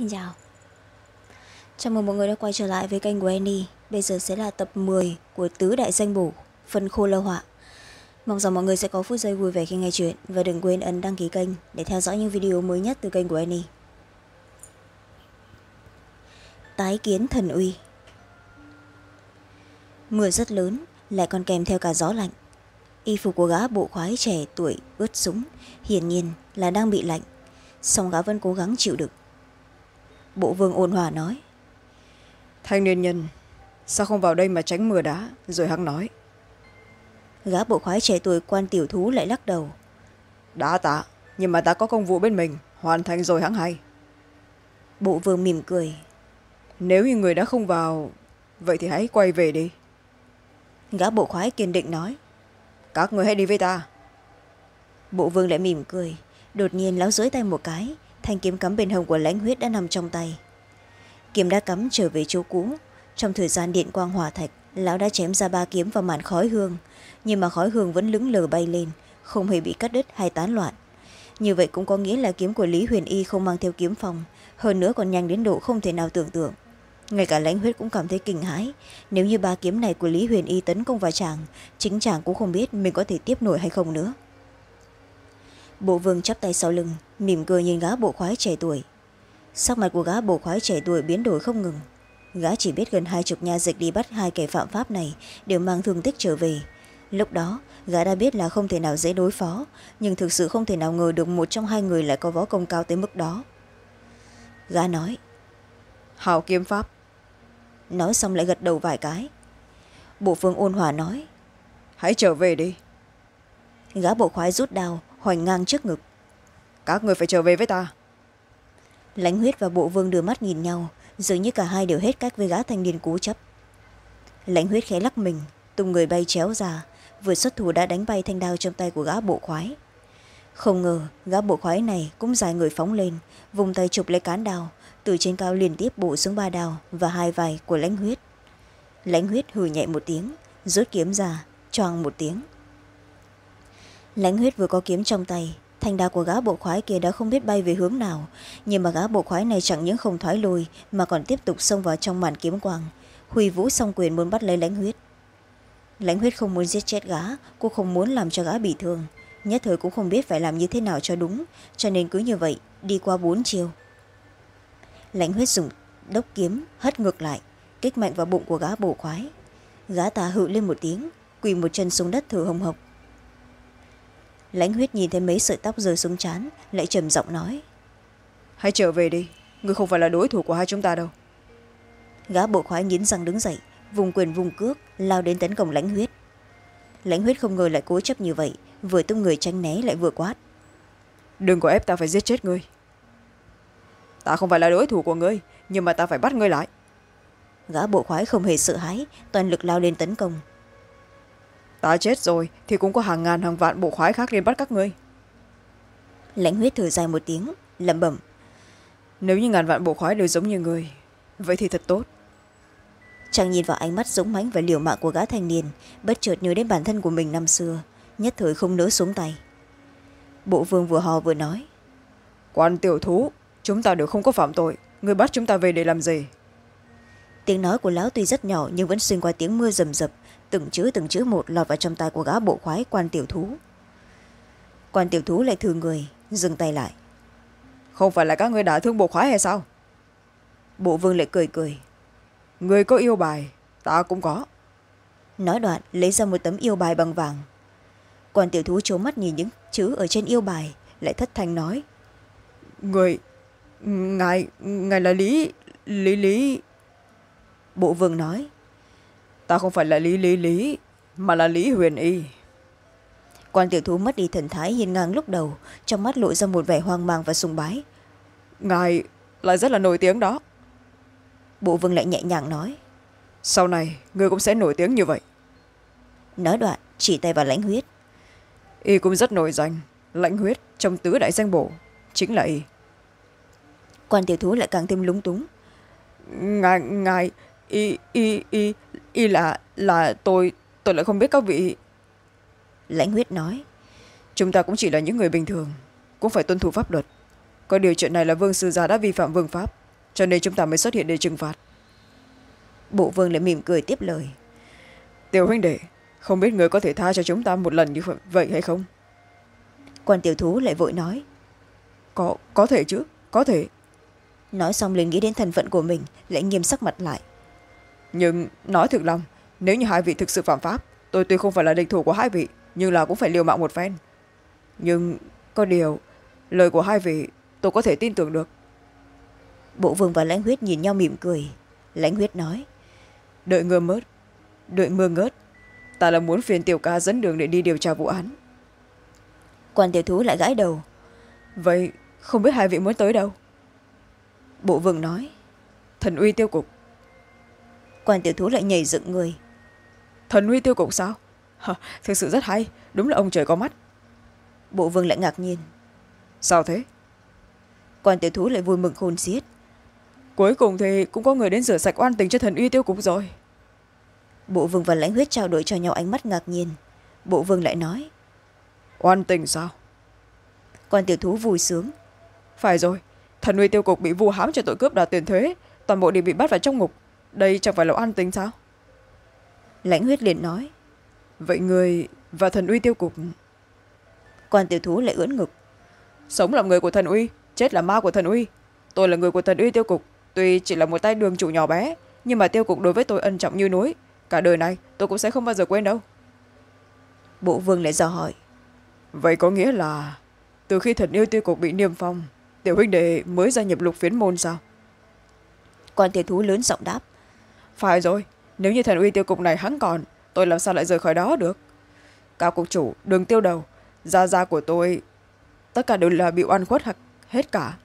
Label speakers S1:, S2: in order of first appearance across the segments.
S1: Xin chào. Chào mừng mọi người đã quay trở lại với kênh của Annie. Bây giờ sẽ là tập 10 của Tứ Đại Danh Bổ Phần Khô Lơ Họa. Mong rằng mọi người sẽ có phút giây vui vẻ khi nghe chuyện Và đừng quên ấn đăng ký kênh để theo dõi những video mới nhất từ kênh của Annie. Tái kiến thần uy. Mưa rất lớn, lại còn kèm theo cả gió lạnh. Y phục của gã bộ khoái trẻ tuổi ướt súng hiển nhiên là đang bị lạnh, song gã vẫn cố gắng chịu đựng bộ vương ôn hòa nói.
S2: Thanh niên nhân sao không vào đây mà tránh mưa đá rồi hắn nói.
S1: Gã bộ khoái trẻ tuổi quan tiểu thú lại lắc đầu.
S2: Đã tạ nhưng mà ta có công vụ bên mình hoàn thành rồi hắn hay.
S1: Bộ vương mỉm cười.
S2: Nếu như người đã không vào vậy thì hãy quay về đi.
S1: Gã bộ khoái kiên định nói.
S2: Các người hãy đi với ta.
S1: Bộ vương lại mỉm cười đột nhiên lão dưới tay một cái thanh kiếm cắm bên hông của lãnh huyết đã nằm trong tay. Kiếm đã cắm trở về chỗ cũ. Trong thời gian điện quang hỏa thạch, lão đã chém ra ba kiếm vào màn khói hương. Nhưng mà khói hương vẫn lững lờ bay lên, không hề bị cắt đứt hay tán loạn. Như vậy cũng có nghĩa là kiếm của lý huyền y không mang theo kiếm phòng, hơn nữa còn nhanh đến độ không thể nào tưởng tượng. Ngay cả lãnh huyết cũng cảm thấy kinh hãi. Nếu như ba kiếm này của lý huyền y tấn công vào chàng, chính chàng cũng không biết mình có thể tiếp nổi hay không nữa. Bộ vương chắp tay sau lưng mỉm cười nhìn gã bộ khoái trẻ tuổi. Sắc mặt của gã bộ khoái trẻ tuổi biến đổi không ngừng. Gã chỉ biết gần hai chục nha dịch đi bắt hai kẻ phạm pháp này đều mang thương tích trở về. Lúc đó gã đã biết là không thể nào dễ đối phó nhưng thực sự không thể nào ngờ được một trong hai người lại có võ công cao tới mức đó. Gã nói
S2: hào kiếm pháp.
S1: Nói xong lại gật đầu vài cái. Bộ phương ôn hòa nói
S2: hãy trở về đi.
S1: Gã bộ khoái rút đao hoành ngang trước ngực
S2: các người phải trở về với ta.
S1: Lãnh huyết và bộ vương đưa mắt nhìn nhau, dường như cả hai đều hết cách với gã thanh niên cố chấp. Lãnh huyết khẽ lắc mình, tung người bay chéo ra, vừa xuất thủ đã đánh bay thanh đao trong tay của gã bộ khoái. Không ngờ, gã bộ khoái này cũng dài người phóng lên, vùng tay chụp lấy cán đao, từ trên cao liên tiếp bổ xuống ba đao và hai vai của lãnh huyết. Lãnh huyết hừ nhẹ một tiếng, rút kiếm ra choàng một tiếng. Lãnh huyết vừa có kiếm trong tay thanh đao của gã bộ khoái kia đã không biết bay về hướng nào. Nhưng mà gã bộ khoái này chẳng những không thoái lùi mà còn tiếp tục xông vào trong màn kiếm quang. Huy vũ song quyền muốn bắt lấy lãnh huyết. Lãnh huyết không muốn giết chết gã, cô không muốn làm cho gã bị thương. Nhất thời cũng không biết phải làm như thế nào cho đúng, cho nên cứ như vậy, đi qua bốn chiều. Lãnh huyết dùng đốc kiếm, hất ngược lại, kích mạnh vào bụng của gã bổ khoái. Gã ta hự lên một tiếng, quỳ một chân xuống đất thở hồng hộc lãnh huyết nhìn thấy mấy sợi tóc rơi xuống chán lại trầm giọng nói.
S2: Hãy trở về đi người không phải là đối thủ của hai chúng ta đâu.
S1: Gã bộ khoái nghiến răng đứng dậy vùng quyền vùng cước lao đến tấn công lãnh huyết. Lãnh huyết không ngờ lại cố chấp như vậy vừa tung người tranh né lại vừa quát.
S2: Đừng có ép ta phải giết chết ngươi. Ta không phải là đối thủ của ngươi nhưng mà ta phải bắt ngươi lại.
S1: Gã bộ khoái không hề sợ hãi toàn lực lao lên tấn công
S2: ta chết rồi thì cũng có hàng ngàn hàng vạn bộ khoái khác đến bắt các ngươi.
S1: Lãnh huyết thở dài một tiếng lẩm bẩm.
S2: Nếu như ngàn vạn bộ khoái đều giống như ngươi vậy thì thật tốt.
S1: Chàng nhìn vào ánh mắt giống mãnh và liều mạng của gã thanh niên bất chợt nhớ đến bản thân của mình năm xưa nhất thời không nỡ xuống tay. Bộ vương vừa hò vừa nói.
S2: Quan tiểu thú chúng ta đều không có phạm tội người bắt chúng ta về để làm gì?
S1: Tiếng nói của lão tuy rất nhỏ nhưng vẫn xuyên qua tiếng mưa rầm rập từng chữ từng chữ một lọt vào trong tay của gã bộ khoái quan tiểu thú. Quan tiểu thú lại thử người dừng tay lại.
S2: Không phải là các người đã thương bộ khoái hay sao?
S1: Bộ vương lại cười cười.
S2: Người có yêu bài ta cũng có.
S1: Nói đoạn lấy ra một tấm yêu bài bằng vàng. Quan tiểu thú trố mắt nhìn những chữ ở trên yêu bài lại thất thanh nói.
S2: Người ngài ngài là lý lý lý.
S1: Bộ vương nói
S2: ta không phải là lý lý lý mà là lý huyền y.
S1: Quan tiểu thú mất đi thần thái hiên ngang lúc đầu trong mắt lộ ra một vẻ hoang mang và sùng bái.
S2: Ngài lại rất là nổi tiếng đó.
S1: Bộ vương lại nhẹ nhàng nói.
S2: Sau này người cũng sẽ nổi tiếng như vậy.
S1: Nói đoạn chỉ tay vào lãnh huyết.
S2: Y cũng rất nổi danh. Lãnh huyết trong tứ đại danh bổ chính là y.
S1: Quan tiểu thú lại càng thêm lúng túng.
S2: Ngài ngài y y y y là là tôi tôi lại không biết các vị
S1: lãnh huyết nói.
S2: Chúng ta cũng chỉ là những người bình thường cũng phải tuân thủ pháp luật. Có điều chuyện này là vương sư gia đã vi phạm vương pháp cho nên chúng ta mới xuất hiện để trừng phạt.
S1: Bộ vương lại mỉm cười tiếp lời.
S2: Tiểu huynh đệ không biết người có thể tha cho chúng ta một lần như vậy hay không?
S1: Quan tiểu thú lại vội nói.
S2: Có có thể chứ có thể.
S1: Nói xong liền nghĩ đến thân phận của mình lại nghiêm sắc mặt lại
S2: nhưng nói thực lòng nếu như hai vị thực sự phạm pháp tôi tuy không phải là địch thủ của hai vị nhưng là cũng phải liều mạng một phen. Nhưng có điều lời của hai vị tôi có thể tin tưởng được.
S1: Bộ vương và lãnh huyết nhìn nhau mỉm cười. Lãnh huyết nói
S2: đợi mưa mớt đợi mưa ngớt ta là muốn phiền tiểu ca dẫn đường để đi điều tra vụ án.
S1: Quan tiểu thú lại gãi đầu.
S2: Vậy không biết hai vị muốn tới đâu?
S1: Bộ vương nói
S2: thần uy tiêu cục
S1: quan tiểu thú lại nhảy dựng người.
S2: Thần uy tiêu cục sao? Hả, thực sự rất hay đúng là ông trời có mắt.
S1: Bộ vương lại ngạc nhiên.
S2: Sao thế?
S1: Quan tiểu thú lại vui mừng khôn xiết.
S2: Cuối cùng thì cũng có người đến rửa sạch oan tình cho thần uy tiêu cục rồi.
S1: Bộ vương và lãnh huyết trao đổi cho nhau ánh mắt ngạc nhiên. Bộ vương lại nói.
S2: Oan tình sao?
S1: Quan tiểu thú vui sướng.
S2: Phải rồi thần uy tiêu cục bị vu hãm cho tội cướp đoạt tiền thuế toàn bộ đều bị bắt vào trong ngục đây chẳng phải là oan tình sao?
S1: Lãnh huyết liền nói.
S2: Vậy người và thần uy tiêu cục?
S1: Quan tiểu thú lại ưỡn ngực.
S2: Sống là người của thần uy chết là ma của thần uy. Tôi là người của thần uy tiêu cục tuy chỉ là một tay đường chủ nhỏ bé nhưng mà tiêu cục đối với tôi ân trọng như núi. Cả đời này tôi cũng sẽ không bao giờ quên đâu.
S1: Bộ vương lại dò hỏi.
S2: Vậy có nghĩa là từ khi thần yêu tiêu cục bị niêm phong tiểu huynh đệ mới gia nhập lục phiến môn sao?
S1: Quan tiểu thú lớn giọng đáp
S2: phải rồi nếu như thần uy tiêu cục này hắn còn tôi làm sao lại rời khỏi đó được? Cao cục chủ đường tiêu đầu. Gia gia của tôi tất cả đều là bị oan khuất hết cả.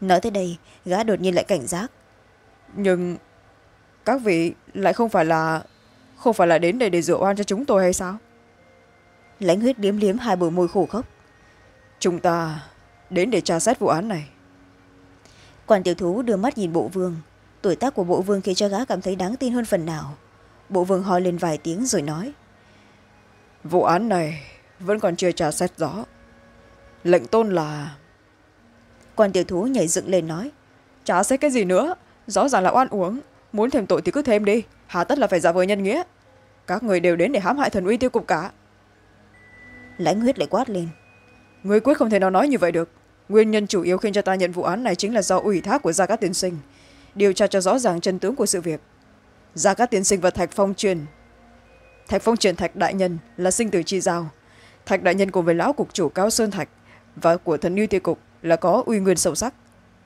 S1: Nói tới đây gã đột nhiên lại cảnh giác.
S2: Nhưng các vị lại không phải là không phải là đến đây để rửa oan cho chúng tôi hay sao?
S1: Lãnh huyết liếm liếm hai bờ môi khổ khốc
S2: chúng ta đến để tra xét vụ án này.
S1: Quan tiểu thú đưa mắt nhìn bộ vương tuổi tác của bộ vương khiến cho gã cảm thấy đáng tin hơn phần nào. Bộ vương ho lên vài tiếng rồi nói
S2: vụ án này vẫn còn chưa tra xét rõ. Lệnh tôn là
S1: quan tiểu thú nhảy dựng lên nói
S2: trả xét cái gì nữa. Rõ ràng là oan uống muốn thêm tội thì cứ thêm đi. Hà tất là phải giả vờ nhân nghĩa. Các người đều đến để hãm hại thần uy tiêu cục cả.
S1: Lãnh huyết lại quát lên
S2: người quyết không thể nào nói như vậy được. Nguyên nhân chủ yếu khiến cho ta nhận vụ án này chính là do ủy thác của gia cát tiên sinh điều tra cho rõ ràng chân tướng của sự việc. Gia cát tiên sinh và thạch phong truyền thạch phong truyền thạch đại nhân là sinh tử chi giao. Thạch đại nhân cùng với lão cục chủ cao sơn thạch và của thần uy tiêu cục là có uy nguyên sâu sắc.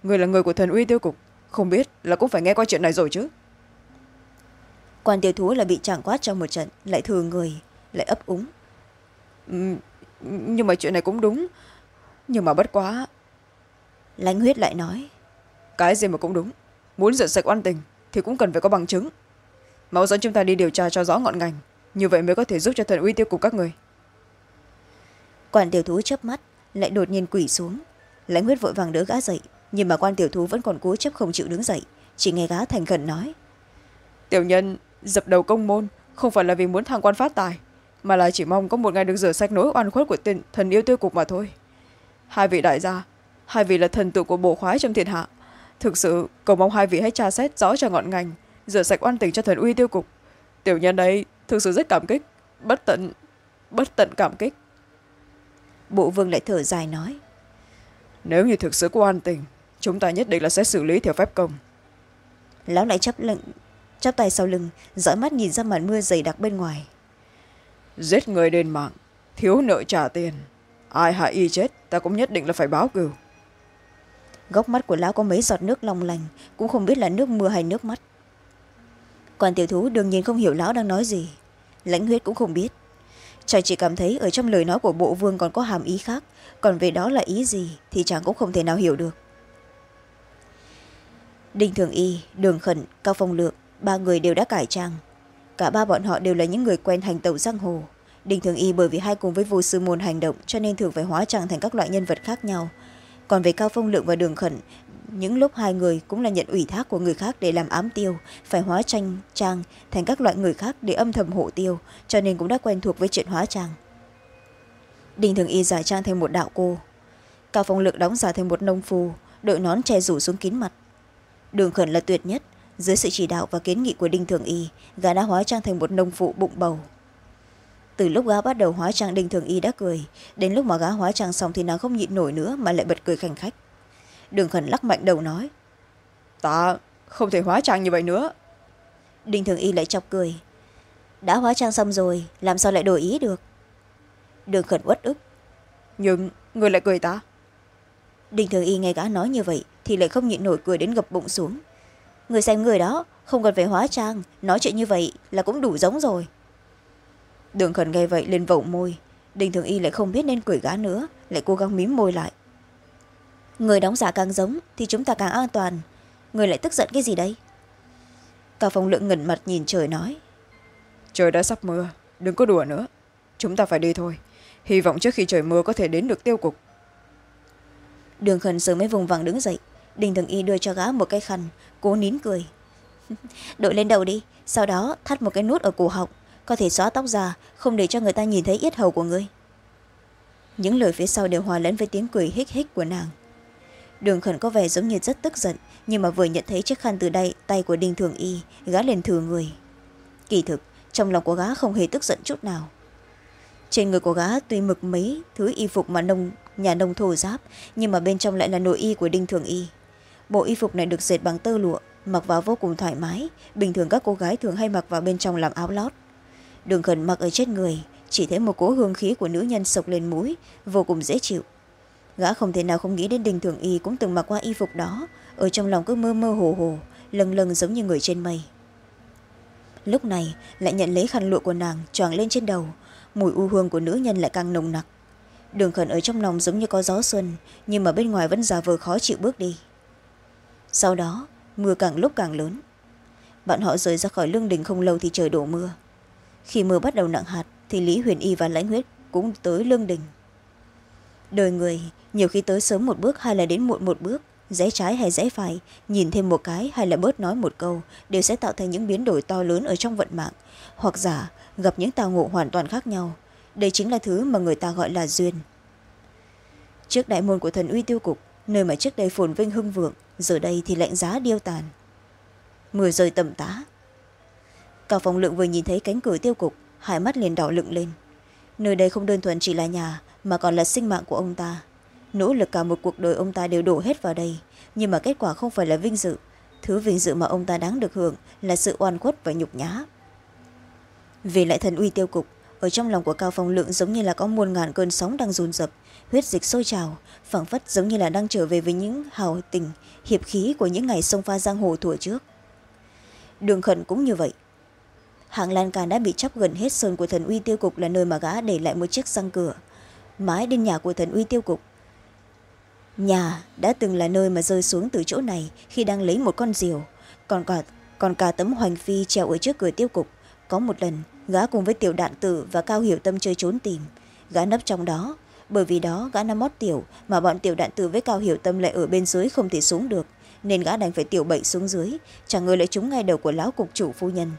S2: Người là người của thần uy tiêu cục không biết là cũng phải nghe qua chuyện này rồi chứ.
S1: Quan tiêu thú là bị chàng quát trong một trận lại thừa người lại ấp úng.
S2: Ừ, nhưng mà chuyện này cũng đúng. Nhưng mà bất quá.
S1: Lãnh huyết lại nói
S2: cái gì mà cũng đúng muốn rửa sạch oan tình thì cũng cần phải có bằng chứng. Mau dẫn chúng ta đi điều tra cho rõ ngọn ngành như vậy mới có thể giúp cho thần uy tiêu cục các người.
S1: Quan tiểu thú chớp mắt lại đột nhiên quỷ xuống. Lãnh huyết vội vàng đỡ gã dậy nhưng mà quan tiểu thú vẫn còn cố chấp không chịu đứng dậy chỉ nghe gã thành khẩn nói.
S2: Tiểu nhân dập đầu công môn không phải là vì muốn thăng quan phát tài mà là chỉ mong có một ngày được rửa sạch nỗi oan khuất của tiền, thần yêu tiêu cục mà thôi. Hai vị đại gia hai vị là thần tượng của bộ khoái trong thiên hạ thực sự cầu mong hai vị hãy tra xét rõ cho ngọn ngành rửa sạch oan tình cho thần uy tiêu cục. Tiểu nhân đây thực sự rất cảm kích bất tận bất tận cảm kích.
S1: Bộ vương lại thở dài nói
S2: nếu như thực sự có oan tình chúng ta nhất định là sẽ xử lý theo phép công.
S1: Lão lại chắp lệnh chắp tay sau lưng dõi mắt nhìn ra màn mưa dày đặc bên ngoài.
S2: Giết người đền mạng thiếu nợ trả tiền. Ai hại y chết ta cũng nhất định là phải báo cừu
S1: góc mắt của lão có mấy giọt nước long lành, cũng không biết là nước mưa hay nước mắt. Quan tiểu thú đương nhiên không hiểu lão đang nói gì. Lãnh huyết cũng không biết. Chàng chỉ cảm thấy ở trong lời nói của bộ vương còn có hàm ý khác, còn về đó là ý gì thì chàng cũng không thể nào hiểu được. Đinh thường y, đường khẩn, cao phong lượng, ba người đều đã cải trang. Cả ba bọn họ đều là những người quen hành tẩu giang hồ. Đinh thường y bởi vì hai cùng với vô sư môn hành động cho nên thường phải hóa trang thành các loại nhân vật khác nhau còn về cao phong lượng và đường khẩn, những lúc hai người cũng là nhận ủy thác của người khác để làm ám tiêu, phải hóa tranh, trang thành các loại người khác để âm thầm hộ tiêu, cho nên cũng đã quen thuộc với chuyện hóa trang. Đinh thường y giải trang thành một đạo cô. Cao phong lượng đóng giả thành một nông phu, đội nón che rủ xuống kín mặt. Đường khẩn là tuyệt nhất, dưới sự chỉ đạo và kiến nghị của đinh thường y, gã đã hóa trang thành một nông phụ bụng bầu từ lúc gã bắt đầu hóa trang đinh thường y đã cười, đến lúc mà gã hóa trang xong thì nàng không nhịn nổi nữa mà lại bật cười khanh khách. Đường khẩn lắc mạnh đầu nói,
S2: ta không thể hóa trang như vậy nữa.
S1: Đinh thường y lại chọc cười, đã hóa trang xong rồi, làm sao lại đổi ý được? Đường khẩn uất ức,
S2: nhưng người lại cười ta.
S1: Đinh thường y nghe gã nói như vậy thì lại không nhịn nổi cười đến gập bụng xuống. Người xem người đó, không cần phải hóa trang, nói chuyện như vậy là cũng đủ giống rồi đường khẩn nghe vậy lên vẩu môi. Đinh thường y lại không biết nên cười gã nữa lại cố gắng mím môi lại. Người đóng giả càng giống thì chúng ta càng an toàn. Người lại tức giận cái gì đây cao phong lượng ngẩn mặt nhìn trời nói.
S2: Trời đã sắp mưa đừng có đùa nữa. Chúng ta phải đi thôi. Hy vọng trước khi trời mưa có thể đến được tiêu cục.
S1: Đường khẩn sớm mới vùng vằng đứng dậy. Đinh thường y đưa cho gã một cái khăn cố nín cười. Đội lên đầu đi sau đó thắt một cái nút ở cổ họng có thể xóa tóc già không để cho người ta nhìn thấy yết hầu của ngươi. Những lời phía sau đều hòa lẫn với tiếng cười hích hích của nàng. Đường khẩn có vẻ giống như rất tức giận, nhưng mà vừa nhận thấy chiếc khăn từ đây, tay của đinh thường y gã liền thừa người. Kỳ thực, trong lòng của gã không hề tức giận chút nào. Trên người của gã tuy mực mấy, thứ y phục mà nông, nhà nông thổ giáp, nhưng mà bên trong lại là nội y của đinh thường y. Bộ y phục này được dệt bằng tơ lụa, mặc vào vô cùng thoải mái, bình thường các cô gái thường hay mặc vào bên trong làm áo lót đường khẩn mặc ở trên người, chỉ thấy một cỗ hương khí của nữ nhân sộc lên mũi, vô cùng dễ chịu. Gã không thể nào không nghĩ đến đình thường y cũng từng mặc qua y phục đó, ở trong lòng cứ mơ mơ hồ hồ, lâng lâng giống như người trên mây. Lúc này, lại nhận lấy khăn lụa của nàng choàng lên trên đầu, mùi u hương của nữ nhân lại càng nồng nặc. Đường khẩn ở trong lòng giống như có gió xuân, nhưng mà bên ngoài vẫn già vờ khó chịu bước đi. Sau đó, mưa càng lúc càng lớn. Bọn họ rời ra khỏi lương đình không lâu thì trời đổ mưa khi mưa bắt đầu nặng hạt, thì lý huyền y và lãnh huyết cũng tới lương đình. Đời người, nhiều khi tới sớm một bước hay là đến muộn một bước, rẽ trái hay rẽ phải, nhìn thêm một cái hay là bớt nói một câu, đều sẽ tạo thành những biến đổi to lớn ở trong vận mạng. Hoặc giả, gặp những tào ngộ hoàn toàn khác nhau. Đây chính là thứ mà người ta gọi là duyên. Trước đại môn của thần uy tiêu cục, nơi mà trước đây phồn vinh hưng vượng, giờ đây thì lạnh giá điêu tàn. Mưa rơi tầm tá cao phong lượng vừa nhìn thấy cánh cửa tiêu cục hai mắt liền đỏ lựng lên. Nơi đây không đơn thuần chỉ là nhà mà còn là sinh mạng của ông ta. Nỗ lực cả một cuộc đời ông ta đều đổ hết vào đây nhưng mà kết quả không phải là vinh dự. Thứ vinh dự mà ông ta đáng được hưởng là sự oan khuất và nhục nhã. Vì lại thần uy tiêu cục ở trong lòng của cao phong lượng giống như là có muôn ngàn cơn sóng đang rồn rập, huyết dịch sôi trào phảng phất giống như là đang trở về với những hào tình hiệp khí của những ngày sông pha giang hồ thuở trước. Đường khẩn cũng như vậy hạng lan can đã bị chóc gần hết sơn của thần uy tiêu cục là nơi mà gã để lại một chiếc răng cửa. Mái đến nhà của thần uy tiêu cục. Nhà đã từng là nơi mà rơi xuống từ chỗ này khi đang lấy một con diều. Còn cả, còn cả tấm hoành phi treo ở trước cửa tiêu cục. Có một lần gã cùng với tiểu đạn tử và cao hiểu tâm chơi trốn tìm. Gã nấp trong đó. Bởi vì đó gã nằm mót tiểu mà bọn tiểu đạn tử với cao hiểu tâm lại ở bên dưới không thể xuống được. Nên gã đành phải tiểu bậy xuống dưới chẳng ngờ lại trúng ngay đầu của lão cục chủ phu nhân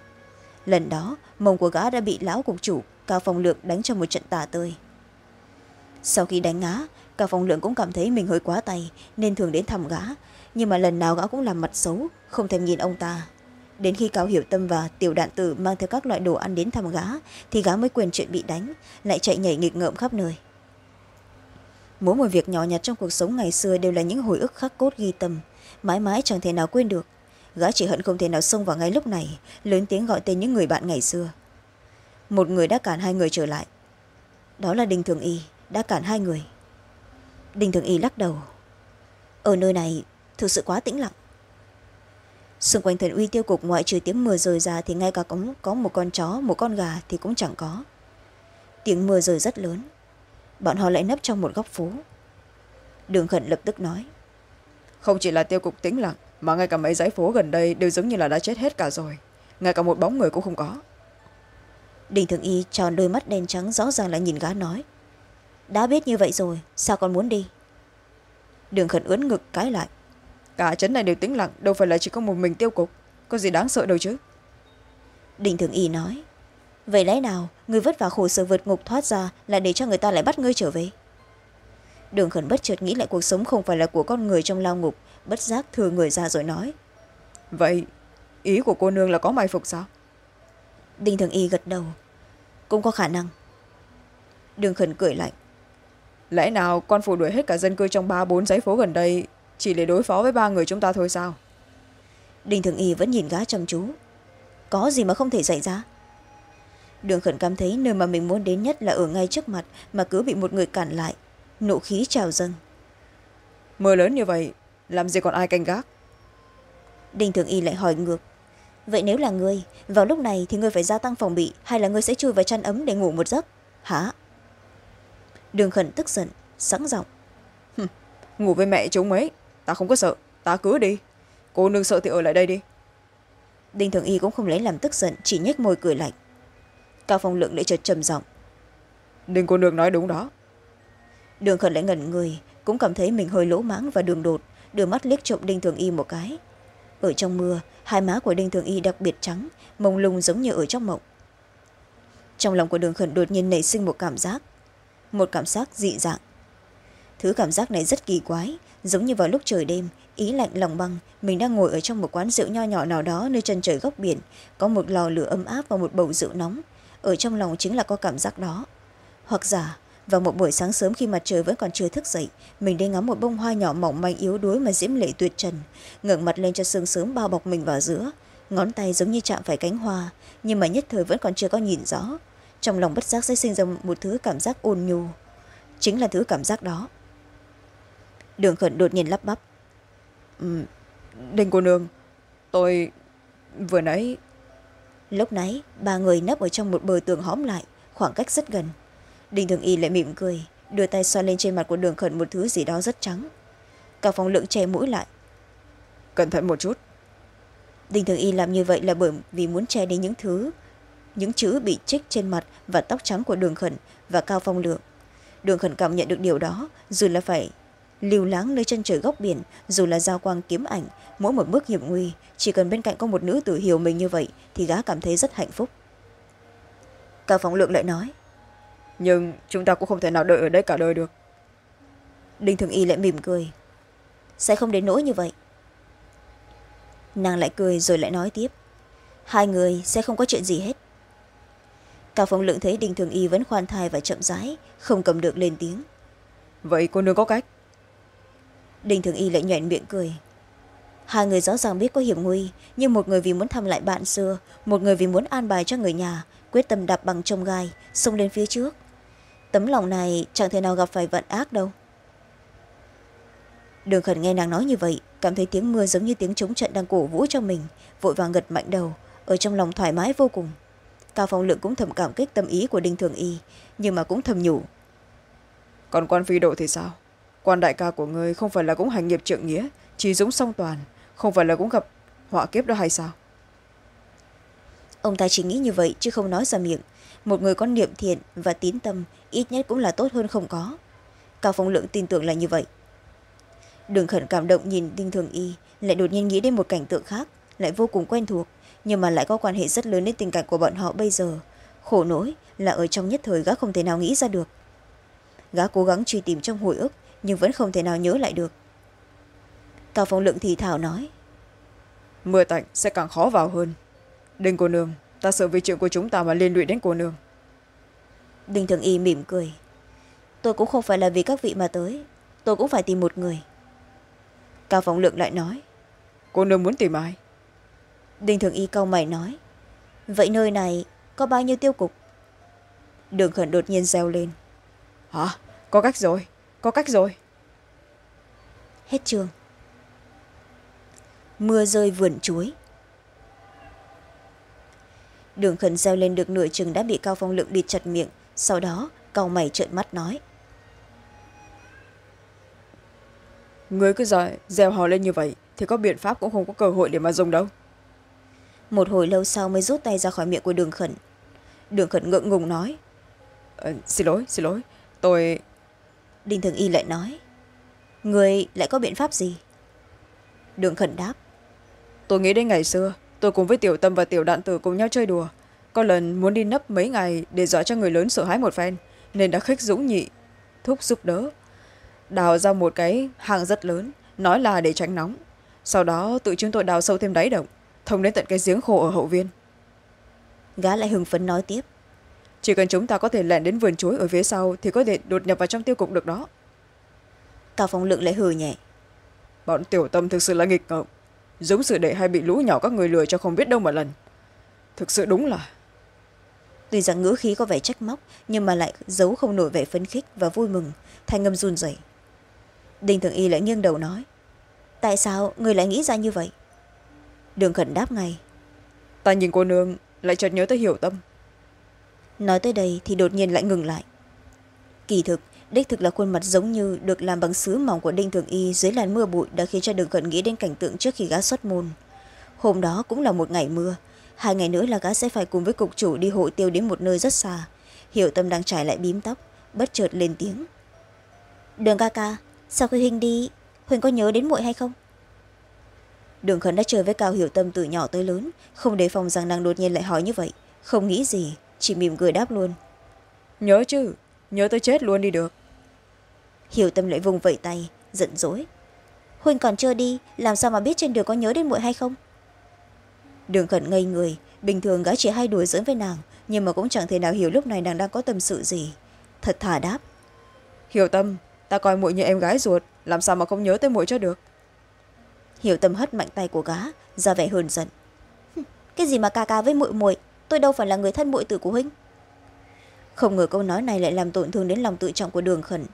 S1: lần đó, mông của gã đã bị lão cục chủ, cao phong lượng đánh cho một trận tà tơi. Sau khi đánh ngã, cao phong lượng cũng cảm thấy mình hơi quá tay, nên thường đến thăm gã. Nhưng mà lần nào gã cũng làm mặt xấu, không thèm nhìn ông ta. Đến khi cao hiểu tâm và tiểu đạn tử mang theo các loại đồ ăn đến thăm gã, thì gã mới quên chuyện bị đánh, lại chạy nhảy nghịch ngợm khắp nơi. Mỗi một việc nhỏ nhặt trong cuộc sống ngày xưa đều là những hồi ức khắc cốt ghi tâm, mãi mãi chẳng thể nào quên được gã chỉ hận không thể nào xông vào ngay lúc này, lớn tiếng gọi tên những người bạn ngày xưa. Một người đã cản hai người trở lại. Đó là đinh thường y, đã cản hai người. Đinh thường y lắc đầu. Ở nơi này, thực sự quá tĩnh lặng. Xung quanh thần uy tiêu cục ngoại trừ tiếng mưa rơi ra thì ngay cả cũng có một con chó, một con gà thì cũng chẳng có. Tiếng mưa rơi rất lớn. Bọn họ lại nấp trong một góc phố. Đường khẩn lập tức nói.
S2: Không chỉ là tiêu cục tĩnh lặng mà ngay cả mấy dãy phố gần đây đều giống như là đã chết hết cả rồi. Ngay cả một bóng người cũng không có.
S1: Đình thường y tròn đôi mắt đen trắng rõ ràng là nhìn gã nói. Đã biết như vậy rồi sao còn muốn đi? Đường khẩn ướn ngực cái lại.
S2: Cả trấn này đều tĩnh lặng đâu phải là chỉ có một mình tiêu cục. Có gì đáng sợ đâu chứ?
S1: Đình thường y nói. Vậy lẽ nào người vất vả khổ sở vượt ngục thoát ra là để cho người ta lại bắt ngươi trở về? Đường khẩn bất chợt nghĩ lại cuộc sống không phải là của con người trong lao ngục bất giác thừa người ra rồi nói.
S2: Vậy ý của cô nương là có mai phục sao?
S1: Đinh thường y gật đầu. Cũng có khả năng. Đường khẩn cười lạnh.
S2: Lẽ nào quan phủ đuổi hết cả dân cư trong ba bốn dãy phố gần đây chỉ để đối phó với ba người chúng ta thôi sao?
S1: Đinh thường y vẫn nhìn gã chăm chú. Có gì mà không thể xảy ra? Đường khẩn cảm thấy nơi mà mình muốn đến nhất là ở ngay trước mặt mà cứ bị một người cản lại nộ khí trào dâng.
S2: Mưa lớn như vậy làm gì còn ai canh gác?
S1: Đinh thường y lại hỏi ngược. Vậy nếu là ngươi vào lúc này thì ngươi phải gia tăng phòng bị hay là ngươi sẽ chui vào chăn ấm để ngủ một giấc? Hả? Đường khẩn tức giận sẵn giọng.
S2: Ngủ với mẹ chúng ấy ta không có sợ ta cứ đi. Cô nương sợ thì ở lại đây đi.
S1: Đinh thường y cũng không lấy làm tức giận chỉ nhếch môi cười lạnh. Cao phong lượng lại chợt trầm giọng.
S2: Đinh cô nương nói đúng đó.
S1: Đường khẩn lại ngẩn người cũng cảm thấy mình hơi lỗ mãng và đường đột đưa mắt liếc trộm đinh thường y một cái. Ở trong mưa, hai má của đinh thường y đặc biệt trắng, mông lung giống như ở trong mộng. Trong lòng của đường khẩn đột nhiên nảy sinh một cảm giác, một cảm giác dị dạng. Thứ cảm giác này rất kỳ quái, giống như vào lúc trời đêm, ý lạnh lòng băng, mình đang ngồi ở trong một quán rượu nho nhỏ nào đó nơi chân trời góc biển, có một lò lửa ấm áp và một bầu rượu nóng. Ở trong lòng chính là có cảm giác đó. Hoặc giả vào một buổi sáng sớm khi mặt trời vẫn còn chưa thức dậy mình đi ngắm một bông hoa nhỏ mỏng manh yếu đuối mà diễm lệ tuyệt trần ngẩng mặt lên cho sương sớm bao bọc mình vào giữa. Ngón tay giống như chạm phải cánh hoa nhưng mà nhất thời vẫn còn chưa có nhìn rõ. Trong lòng bất giác sẽ sinh ra một thứ cảm giác ôn nhu. Chính là thứ cảm giác đó. Đường khẩn đột nhiên lắp bắp.
S2: Ừ, đinh cô nương tôi vừa nãy
S1: lúc nãy ba người nấp ở trong một bờ tường hõm lại khoảng cách rất gần đinh thường y lại mỉm cười đưa tay xoa lên trên mặt của đường khẩn một thứ gì đó rất trắng. Cả phòng lượng che mũi lại.
S2: Cẩn thận một chút.
S1: Đinh thường y làm như vậy là bởi vì muốn che đi những thứ những chữ bị trích trên mặt và tóc trắng của đường khẩn và cao phong lượng. Đường khẩn cảm nhận được điều đó dù là phải lưu láng nơi chân trời góc biển dù là giao quang kiếm ảnh mỗi một bước hiểm nguy chỉ cần bên cạnh có một nữ tử hiểu mình như vậy thì gã cảm thấy rất hạnh phúc. Cao phong lượng lại nói
S2: nhưng chúng ta cũng không thể nào đợi ở đây cả đời được.
S1: Đinh thường y lại mỉm cười. Sẽ không đến nỗi như vậy. Nàng lại cười rồi lại nói tiếp. Hai người sẽ không có chuyện gì hết. Cao phong lượng thấy đinh thường y vẫn khoan thai và chậm rãi không cầm được lên tiếng.
S2: Vậy cô nương có cách.
S1: Đinh thường y lại nhoẻn miệng cười. Hai người rõ ràng biết có hiểm nguy nhưng một người vì muốn thăm lại bạn xưa một người vì muốn an bài cho người nhà quyết tâm đạp bằng trông gai xông lên phía trước tấm lòng này chẳng thể nào gặp phải vận ác đâu. Đường khẩn nghe nàng nói như vậy cảm thấy tiếng mưa giống như tiếng trống trận đang cổ vũ cho mình vội vàng gật mạnh đầu ở trong lòng thoải mái vô cùng. Cao phong lượng cũng thầm cảm kích tâm ý của đinh thường y nhưng mà cũng thầm nhủ.
S2: Còn quan phi độ thì sao? Quan đại ca của ngươi không phải là cũng hành nghiệp trượng nghĩa chỉ dũng song toàn không phải là cũng gặp họa kiếp đó hay sao?
S1: Ông ta chỉ nghĩ như vậy chứ không nói ra miệng. Một người có niệm thiện và tín tâm ít nhất cũng là tốt hơn không có. Cao phong lượng tin tưởng là như vậy. Đường khẩn cảm động nhìn tinh thường y, lại đột nhiên nghĩ đến một cảnh tượng khác, lại vô cùng quen thuộc, nhưng mà lại có quan hệ rất lớn đến tình cảnh của bọn họ bây giờ. Khổ nỗi là ở trong nhất thời gã không thể nào nghĩ ra được. Gã cố gắng truy tìm trong hồi ức, nhưng vẫn không thể nào nhớ lại được. Cao phong lượng thì thảo nói,
S2: mưa tạnh sẽ càng khó vào hơn. Đinh cô nương, ta sợ vì chuyện của chúng ta mà liên lụy đến cô nương
S1: đinh thường y mỉm cười. Tôi cũng không phải là vì các vị mà tới. Tôi cũng phải tìm một người. Cao phong lượng lại nói.
S2: Cô nương muốn tìm ai?
S1: Đinh thường y câu mày nói. Vậy nơi này có bao nhiêu tiêu cục? Đường khẩn đột nhiên reo lên.
S2: Hả? Có cách rồi. Có cách rồi.
S1: Hết trường. Mưa rơi vườn chuối. Đường khẩn reo lên được nửa chừng đã bị cao phong lượng bịt chặt miệng sau đó cau mày trợn mắt nói.
S2: Người cứ giỏi gieo hò lên như vậy thì có biện pháp cũng không có cơ hội để mà dùng đâu.
S1: Một hồi lâu sau mới rút tay ra khỏi miệng của đường khẩn. Đường khẩn ngượng ngùng nói.
S2: Ờ, xin lỗi xin lỗi tôi
S1: đinh thường y lại nói. Người lại có biện pháp gì? Đường khẩn đáp.
S2: Tôi nghĩ đến ngày xưa tôi cùng với tiểu tâm và tiểu đạn tử cùng nhau chơi đùa có lần muốn đi nấp mấy ngày để dọa cho người lớn sợ hãi một phen nên đã khích dũng nhị thúc giúp đỡ. Đào ra một cái hang rất lớn nói là để tránh nóng. Sau đó tự chúng tôi đào sâu thêm đáy động thông đến tận cái giếng khô ở hậu viên.
S1: Gã lại hưng phấn nói tiếp.
S2: Chỉ cần chúng ta có thể lẻn đến vườn chuối ở phía sau thì có thể đột nhập vào trong tiêu cục được đó.
S1: Cao phong lượng lại hừ nhẹ.
S2: Bọn tiểu tâm thực sự là nghịch ngợm. Giống sự để hay bị lũ nhỏ các người lừa cho không biết đâu mà lần. Thực sự đúng là
S1: tuy rằng ngữ khí có vẻ trách móc nhưng mà lại giấu không nổi vẻ phấn khích và vui mừng. Thanh âm run rẩy. Đinh thường y lại nghiêng đầu nói tại sao người lại nghĩ ra như vậy? Đường khẩn đáp ngay
S2: ta nhìn cô nương lại chợt nhớ tới hiểu tâm.
S1: Nói tới đây thì đột nhiên lại ngừng lại. Kỳ thực đích thực là khuôn mặt giống như được làm bằng sứ mỏng của đinh thường y dưới làn mưa bụi đã khiến cho đường khẩn nghĩ đến cảnh tượng trước khi gã xuất môn. Hôm đó cũng là một ngày mưa hai ngày nữa là gã sẽ phải cùng với cục chủ đi hội tiêu đến một nơi rất xa. Hiểu tâm đang trải lại bím tóc bất chợt lên tiếng. Đường ca ca sau khi huynh đi huynh có nhớ đến muội hay không? Đường khẩn đã chơi với cao hiểu tâm từ nhỏ tới lớn không đề phòng rằng nàng đột nhiên lại hỏi như vậy. Không nghĩ gì chỉ mỉm cười đáp luôn.
S2: Nhớ chứ nhớ tới chết luôn đi được.
S1: Hiểu tâm lại vùng vẩy tay giận dỗi. Huynh còn chưa đi làm sao mà biết trên đường có nhớ đến muội hay không đường khẩn ngây người. Bình thường gái chỉ hay đùa giỡn với nàng nhưng mà cũng chẳng thể nào hiểu lúc này nàng đang có tâm sự gì. Thật thà đáp.
S2: Hiểu tâm ta coi muội như em gái ruột làm sao mà không nhớ tới muội cho được?
S1: Hiểu tâm hất mạnh tay của gá ra vẻ hờn giận. Cái gì mà ca ca với muội muội? Tôi đâu phải là người thân muội tử của huynh. Không ngờ câu nói này lại làm tổn thương đến lòng tự trọng của đường khẩn.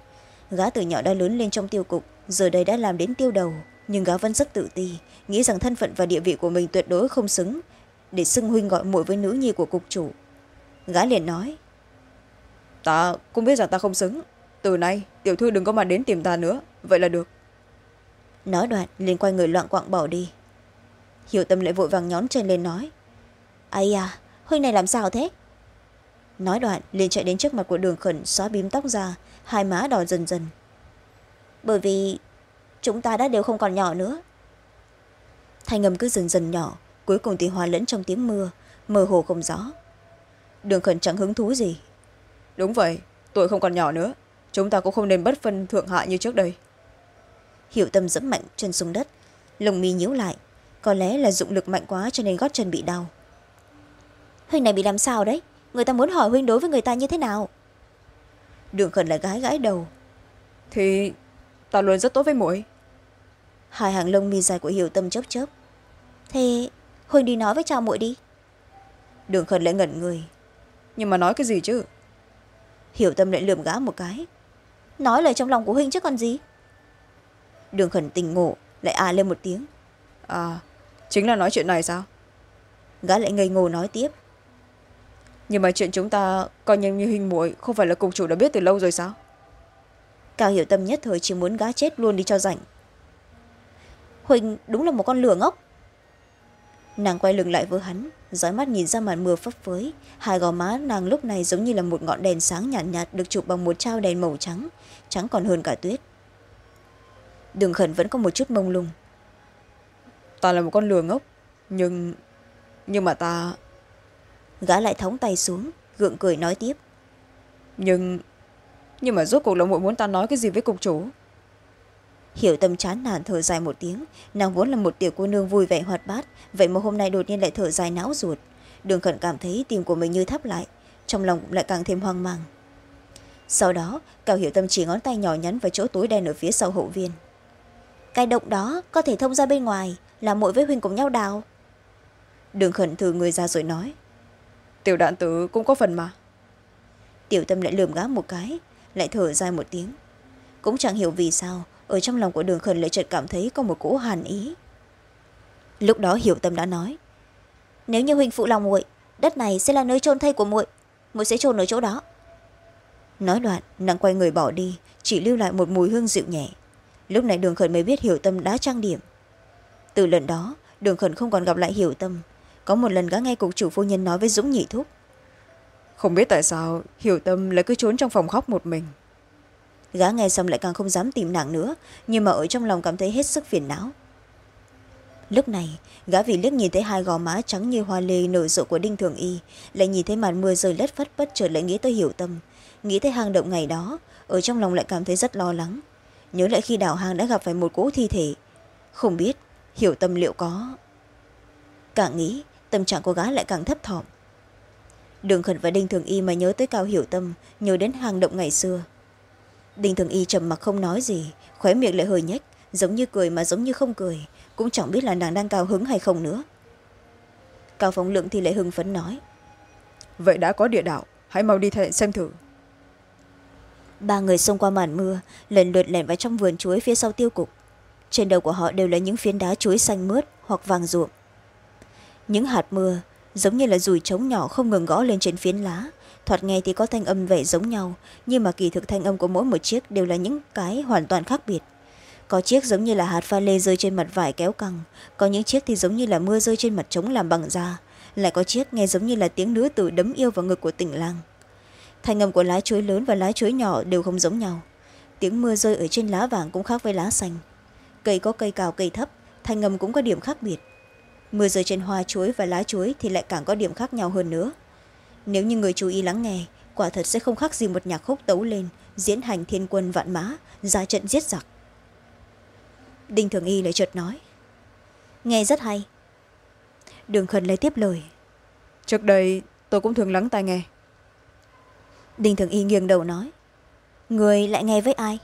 S1: Gã từ nhỏ đã lớn lên trong tiêu cục giờ đây đã làm đến tiêu đầu nhưng gã vẫn rất tự ti, nghĩ rằng thân phận và địa vị của mình tuyệt đối không xứng để xưng huynh gọi muội với nữ nhi của cục chủ. Gã liền nói,
S2: ta cũng biết rằng ta không xứng. Từ nay, tiểu thư đừng có mà đến tìm ta nữa. Vậy là được.
S1: Nói đoạn, liền quay người loạn quạng bỏ đi. Hiểu tâm lại vội vàng nhón chân lên nói ây à huynh này làm sao thế? Nói đoạn, liền chạy đến trước mặt của đường khẩn, xóa bím tóc ra, hai má đỏ dần dần. Bởi vì chúng ta đã đều không còn nhỏ nữa. Thanh âm cứ dần dần nhỏ cuối cùng thì hòa lẫn trong tiếng mưa mơ hồ không rõ. Đường khẩn chẳng hứng thú gì.
S2: Đúng vậy tuổi không còn nhỏ nữa. Chúng ta cũng không nên bất phân thượng hạ như trước đây.
S1: Hiểu tâm dẫm mạnh chân xuống đất lồng mi nhíu lại. Có lẽ là dụng lực mạnh quá cho nên gót chân bị đau. Huynh này bị làm sao đấy? Người ta muốn hỏi huynh đối với người ta như thế nào? Đường khẩn lại gái gãi đầu.
S2: Thì ta luôn rất tốt với muội
S1: hai hàng lông mi dài của hiểu tâm chớp chớp. Thế huynh đi nói với cha muội đi. Đường khẩn lại ngẩn người.
S2: Nhưng mà nói cái gì chứ?
S1: Hiểu tâm lại lườm gã một cái. Nói lời trong lòng của huynh chứ còn gì? Đường khẩn tình ngộ lại à lên một tiếng.
S2: À chính là nói chuyện này sao?
S1: Gã lại ngây ngô nói tiếp.
S2: Nhưng mà chuyện chúng ta coi như như hình muội không phải là cục chủ đã biết từ lâu rồi sao?
S1: Cao hiểu tâm nhất thời chỉ muốn gã chết luôn đi cho rảnh huỳnh đúng là một con lửa ngốc. Nàng quay lưng lại với hắn dõi mắt nhìn ra màn mưa phấp phới. Hai gò má nàng lúc này giống như là một ngọn đèn sáng nhàn nhạt, nhạt được chụp bằng một trao đèn màu trắng trắng còn hơn cả tuyết. Đường khẩn vẫn có một chút mông lung.
S2: Ta là một con lừa ngốc nhưng nhưng mà ta
S1: gã lại thóng tay xuống gượng cười nói tiếp.
S2: Nhưng nhưng mà rốt cuộc là muội muốn ta nói cái gì với cục chủ
S1: hiểu tâm chán nản thở dài một tiếng. Nàng vốn là một tiểu cô nương vui vẻ hoạt bát vậy mà hôm nay đột nhiên lại thở dài não ruột. Đường khẩn cảm thấy tim của mình như thắp lại trong lòng lại càng thêm hoang mang. Sau đó cao hiểu tâm chỉ ngón tay nhỏ nhắn vào chỗ tối đen ở phía sau hậu viên. Cái động đó có thể thông ra bên ngoài là muội với huynh cùng nhau đào. Đường khẩn thử người ra rồi nói.
S2: Tiểu đạn tử cũng có phần mà.
S1: Tiểu tâm lại lườm gã một cái lại thở dài một tiếng. Cũng chẳng hiểu vì sao ở trong lòng của đường khẩn lại chợt cảm thấy có một cỗ hàn ý. Lúc đó hiểu tâm đã nói, nếu như huynh phụ lòng muội, đất này sẽ là nơi trôn thây của muội muội sẽ trôn ở chỗ đó. Nói đoạn, nàng quay người bỏ đi, chỉ lưu lại một mùi hương dịu nhẹ. Lúc này đường khẩn mới biết hiểu tâm đã trang điểm. Từ lần đó, đường khẩn không còn gặp lại hiểu tâm. Có một lần gã nghe cục chủ phu nhân nói với dũng nhị thúc,
S2: không biết tại sao hiểu tâm lại cứ trốn trong phòng khóc một mình
S1: gã nghe xong lại càng không dám tìm nàng nữa, nhưng mà ở trong lòng cảm thấy hết sức phiền não. Lúc này, gã vì liếc nhìn thấy hai gò má trắng như hoa lê nở rộ của đinh thường y, lại nhìn thấy màn mưa rơi lất phất bất chợt lại nghĩ tới hiểu tâm. Nghĩ tới hang động ngày đó, ở trong lòng lại cảm thấy rất lo lắng. Nhớ lại khi đảo hang đã gặp phải một cỗ thi thể. Không biết, hiểu tâm liệu có? Càng nghĩ, tâm trạng của gã lại càng thấp thỏm. Đường khẩn và đinh thường y mà nhớ tới cao hiểu tâm, nhớ đến hang động ngày xưa đinh thường y trầm mặc không nói gì khóe miệng lại hơi nhếch giống như cười mà giống như không cười cũng chẳng biết là nàng đang cao hứng hay không nữa. Cao phóng lượng thì lại hưng phấn nói
S2: vậy đã có địa đạo hãy mau đi xem thử.
S1: Ba người xông qua màn mưa lần lượt lẻn vào trong vườn chuối phía sau tiêu cục. Trên đầu của họ đều là những phiến đá chuối xanh mướt hoặc vàng ruộm. Những hạt mưa giống như là dùi trống nhỏ không ngừng gõ lên trên phiến lá thoạt nghe thì có thanh âm vẻ giống nhau, nhưng mà kỳ thực thanh âm của mỗi một chiếc đều là những cái hoàn toàn khác biệt. Có chiếc giống như là hạt pha lê rơi trên mặt vải kéo căng, có những chiếc thì giống như là mưa rơi trên mặt trống làm bằng da, lại có chiếc nghe giống như là tiếng nữ tử đấm yêu vào ngực của tỉnh lang thanh âm của lá chuối lớn và lá chuối nhỏ đều không giống nhau. Tiếng mưa rơi ở trên lá vàng cũng khác với lá xanh. Cây có cây cao, cây thấp, thanh âm cũng có điểm khác biệt. Mưa rơi trên hoa chuối và lá chuối thì lại càng có điểm khác nhau hơn nữa nếu như người chú ý lắng nghe quả thật sẽ không khác gì một nhạc khúc tấu lên diễn hành thiên quân vạn mã ra trận giết giặc. Đinh thường y lại chợt nói nghe rất hay. Đường khẩn lấy tiếp lời
S2: trước đây tôi cũng thường lắng tai nghe.
S1: Đinh thường y nghiêng đầu nói người lại nghe với ai?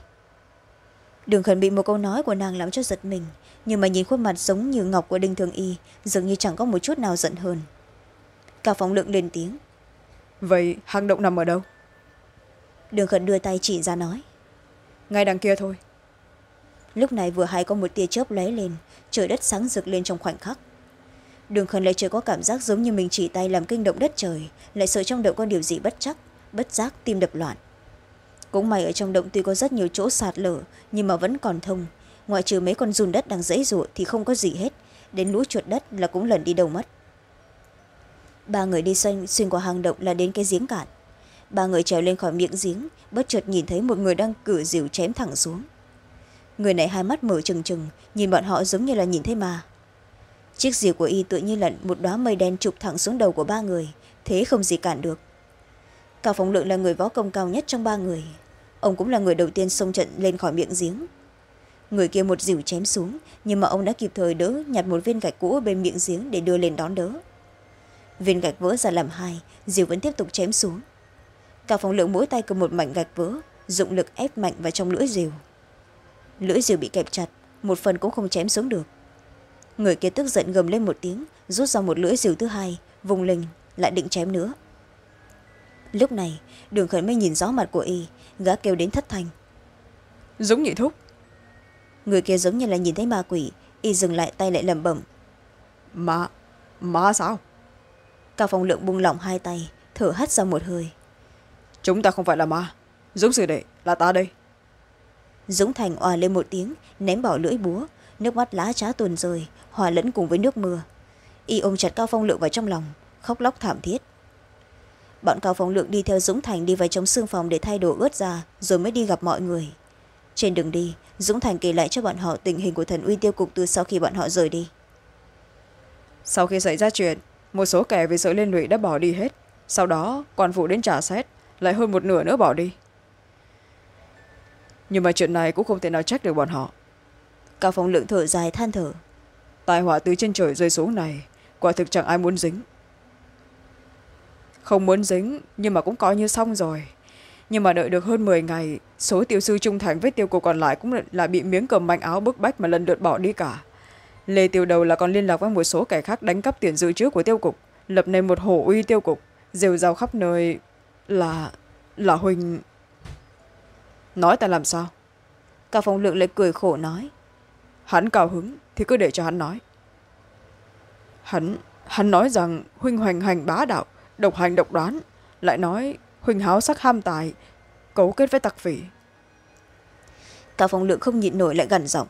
S1: Đường khẩn bị một câu nói của nàng làm cho giật mình nhưng mà nhìn khuôn mặt giống như ngọc của đinh thường y dường như chẳng có một chút nào giận hơn. Cao phóng lượng lên tiếng
S2: vậy hang động nằm ở đâu?
S1: Đường khẩn đưa tay chỉ ra nói.
S2: Ngay đằng kia thôi.
S1: Lúc này vừa hay có một tia chớp lóe lên trời đất sáng rực lên trong khoảnh khắc. Đường khẩn lại chưa có cảm giác giống như mình chỉ tay làm kinh động đất trời lại sợ trong động có điều gì bất chắc bất giác tim đập loạn. Cũng may ở trong động tuy có rất nhiều chỗ sạt lở nhưng mà vẫn còn thông ngoại trừ mấy con run đất đang dãy ruộng thì không có gì hết đến lũ chuột đất là cũng lần đi đâu mất ba người đi xuyên, xuyên qua hang động là đến cái giếng cạn. Ba người trèo lên khỏi miệng giếng bất chợt nhìn thấy một người đang cử dìu chém thẳng xuống. Người này hai mắt mở trừng trừng nhìn bọn họ giống như là nhìn thấy ma. Chiếc rìu của y tự như là một đoá mây đen chụp thẳng xuống đầu của ba người thế không gì cản được. Cao phóng lượng là người võ công cao nhất trong ba người. Ông cũng là người đầu tiên xông trận lên khỏi miệng giếng. Người kia một dìu chém xuống nhưng mà ông đã kịp thời đỡ nhặt một viên gạch cũ bên miệng giếng để đưa lên đón đỡ viên gạch vỡ ra làm hai dìu vẫn tiếp tục chém xuống. Cao phóng lượng mỗi tay cầm một mảnh gạch vỡ dụng lực ép mạnh vào trong lưỡi rìu lưỡi rìu bị kẹp chặt một phần cũng không chém xuống được. Người kia tức giận gầm lên một tiếng rút ra một lưỡi rìu thứ hai vùng linh lại định chém nữa. Lúc này đường khẩn mới nhìn rõ mặt của y gã kêu đến thất thanh.
S2: Giống nhị thúc.
S1: Người kia giống như là nhìn thấy ma quỷ y dừng lại tay lại lẩm bẩm.
S2: Ma ma sao
S1: cao phong lượng buông lỏng hai tay thở hắt ra một hơi.
S2: Chúng ta không phải là ma. Dũng sư đệ là ta đây.
S1: Dũng thành òa lên một tiếng ném bỏ lưỡi búa. Nước mắt lá trá tuồn rơi hòa lẫn cùng với nước mưa. Y ôm chặt cao phong lượng vào trong lòng khóc lóc thảm thiết. Bọn cao phong lượng đi theo dũng thành đi vào trong xương phòng để thay đồ ướt ra rồi mới đi gặp mọi người. Trên đường đi dũng thành kể lại cho bọn họ tình hình của thần uy tiêu cục từ sau khi bọn họ rời đi.
S2: Sau khi xảy ra chuyện một số kẻ vì sợ liên lụy đã bỏ đi hết. Sau đó quan phụ đến trả xét lại hơn một nửa nữa bỏ đi. Nhưng mà chuyện này cũng không thể nào trách được bọn họ.
S1: Cao phong lượng thở dài than thở.
S2: Tai họa từ trên trời rơi xuống này quả thực chẳng ai muốn dính. Không muốn dính nhưng mà cũng coi như xong rồi. Nhưng mà đợi được hơn m ngày số tiêu sư trung thành với tiêu cục còn lại cũng lại bị miếng cầm manh áo bức bách mà lần lượt bỏ đi cả lê tiêu đầu là còn liên lạc với một số kẻ khác đánh cắp tiền dự trữ của tiêu cục lập nên một hổ uy tiêu cục rêu rao khắp nơi là là huỳnh. Nói ta làm sao?
S1: Cao phong lượng lại cười khổ nói.
S2: Hắn cao hứng thì cứ để cho hắn nói. Hắn hắn nói rằng huynh hoành hành bá đạo độc hành độc đoán lại nói huỳnh háo sắc ham tài cấu kết với tặc phỉ.
S1: Cao phong lượng không nhịn nổi lại gần giọng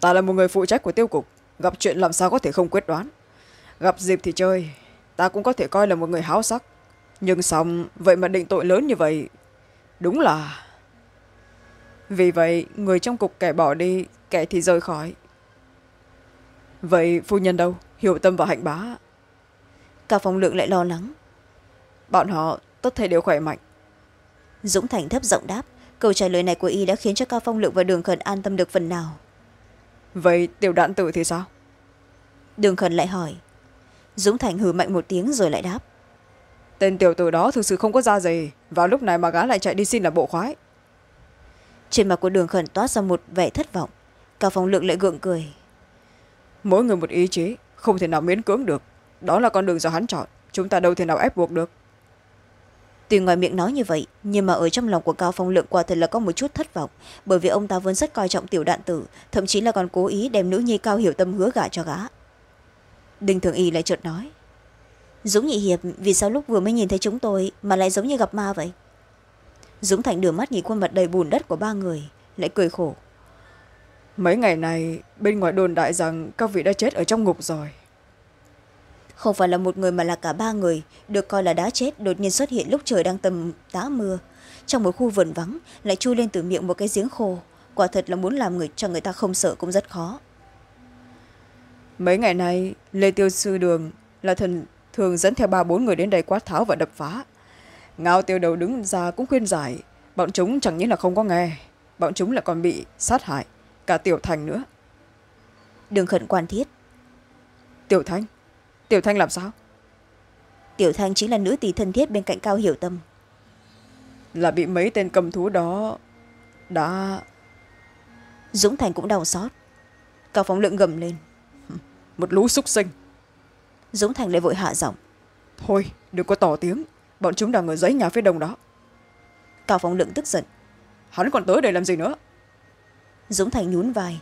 S2: ta là một người phụ trách của tiêu cục. Gặp chuyện làm sao có thể không quyết đoán? Gặp dịp thì chơi. Ta cũng có thể coi là một người háo sắc. Nhưng xong vậy mà định tội lớn như vậy đúng là vì vậy người trong cục kẻ bỏ đi kẻ thì rời khỏi. Vậy phu nhân đâu? Hiểu tâm và hạnh bá.
S1: Cao phong lượng lại lo lắng.
S2: Bọn họ tất thể đều khỏe mạnh.
S1: Dũng thành thấp giọng đáp câu trả lời này của y đã khiến cho cao phong lượng và đường khẩn an tâm được phần nào
S2: vậy tiểu đạn tử thì sao?
S1: Đường khẩn lại hỏi. Dũng thành hừ mạnh một tiếng rồi lại đáp.
S2: Tên tiểu tử đó thực sự không có ra gì vào lúc này mà gã lại chạy đi xin là bộ khoái.
S1: Trên mặt của đường khẩn toát ra một vẻ thất vọng. Cao phong lượng lại gượng cười.
S2: Mỗi người một ý chí không thể nào miễn cưỡng được. Đó là con đường do hắn chọn chúng ta đâu thể nào ép buộc được
S1: tuy ngoài miệng nói như vậy, nhưng mà ở trong lòng của cao phong lượng quả thật là có một chút thất vọng, bởi vì ông ta vốn rất coi trọng tiểu đạn tử, thậm chí là còn cố ý đem nữ nhi cao hiểu tâm hứa gả cho gã. Đinh thường y lại chợt nói, dũng nhị hiệp, vì sao lúc vừa mới nhìn thấy chúng tôi mà lại giống như gặp ma vậy? Dũng thành đưa mắt nhìn khuôn mặt đầy bùn đất của ba người, lại cười khổ,
S2: mấy ngày này, bên ngoài đồn đại rằng các vị đã chết ở trong ngục rồi
S1: không phải là một người mà là cả ba người được coi là đã chết đột nhiên xuất hiện lúc trời đang tầm tá mưa. Trong một khu vườn vắng lại chui lên từ miệng một cái giếng khô. Quả thật là muốn làm người cho người ta không sợ cũng rất khó.
S2: Mấy ngày nay lê tiêu sư đường là thần thường dẫn theo ba bốn người đến đây quát tháo và đập phá. Ngao tiêu đầu đứng ra cũng khuyên giải bọn chúng chẳng những là không có nghe bọn chúng lại còn bị sát hại cả tiểu thành nữa.
S1: Đường khẩn quan thiết.
S2: Tiểu thanh tiểu thanh làm sao?
S1: Tiểu thanh chính là nữ tỷ thân thiết bên cạnh cao hiểu tâm.
S2: Là bị mấy tên cầm thú đó đã
S1: dũng thành cũng đau xót. Cao phóng lượng gầm lên.
S2: Một lũ xúc sinh.
S1: Dũng thành lại vội hạ giọng.
S2: Thôi đừng có tỏ tiếng. Bọn chúng đang ở giấy nhà phía đông đó.
S1: Cao phóng lượng tức giận.
S2: Hắn còn tới đây làm gì nữa?
S1: Dũng thành nhún vai.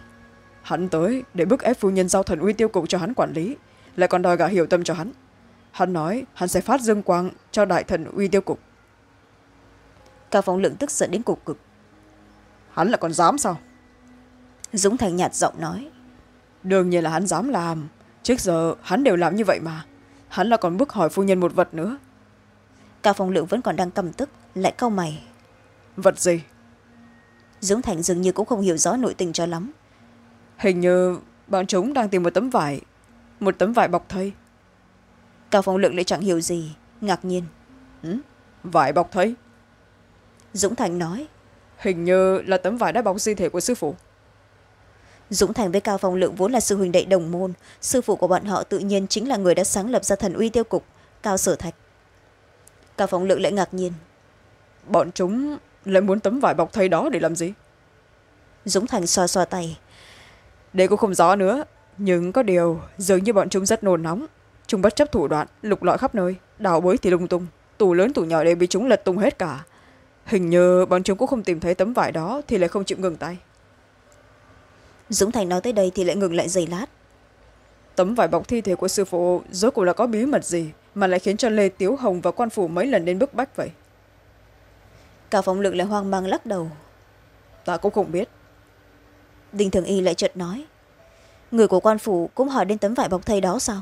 S2: Hắn tới để bức ép phu nhân giao thần uy tiêu cục cho hắn quản lý lại còn đòi gả hiểu tâm cho hắn. Hắn nói hắn sẽ phát dương quang cho đại thần uy tiêu cục.
S1: Cao phóng lượng tức giận đến cục cực.
S2: Hắn lại còn dám sao?
S1: Dũng thành nhạt giọng nói.
S2: Đương nhiên là hắn dám làm. Trước giờ hắn đều làm như vậy mà. Hắn là còn bức hỏi phu nhân một vật nữa.
S1: Cao phong lượng vẫn còn đang cầm tức lại cau mày.
S2: Vật gì?
S1: Dũng thành dường như cũng không hiểu rõ nội tình cho lắm.
S2: Hình như bọn chúng đang tìm một tấm vải một tấm vải bọc thây.
S1: Cao phong lượng lại chẳng hiểu gì ngạc nhiên.
S2: Ừ? vải bọc thây?
S1: Dũng thành nói.
S2: Hình như là tấm vải đã bọc di thể của sư phụ.
S1: Dũng thành với cao phong lượng vốn là sư huynh đệ đồng môn. Sư phụ của bọn họ tự nhiên chính là người đã sáng lập ra thần uy tiêu cục cao sở thạch. Cao phong lượng lại ngạc nhiên.
S2: Bọn chúng lại muốn tấm vải bọc thây đó để làm gì?
S1: Dũng thành xoa xoa tay.
S2: Đây cũng không rõ nữa nhưng có điều dường như bọn chúng rất nôn nóng. Chúng bất chấp thủ đoạn lục lọi khắp nơi đào bới thì lung tung tủ lớn tủ nhỏ đều bị chúng lật tung hết cả. Hình như bọn chúng cũng không tìm thấy tấm vải đó thì lại không chịu ngừng tay.
S1: Dũng thành nói tới đây thì lại ngừng lại giây lát.
S2: Tấm vải bọc thi thể của sư phụ rốt cuộc là có bí mật gì mà lại khiến cho lê tiếu hồng và quan phủ mấy lần đến bức bách vậy?
S1: Cao phong lượng lại hoang mang lắc đầu.
S2: Ta cũng không biết.
S1: Đinh thường y lại chợt nói người của quan phủ cũng hỏi đến tấm vải bọc thây đó sao?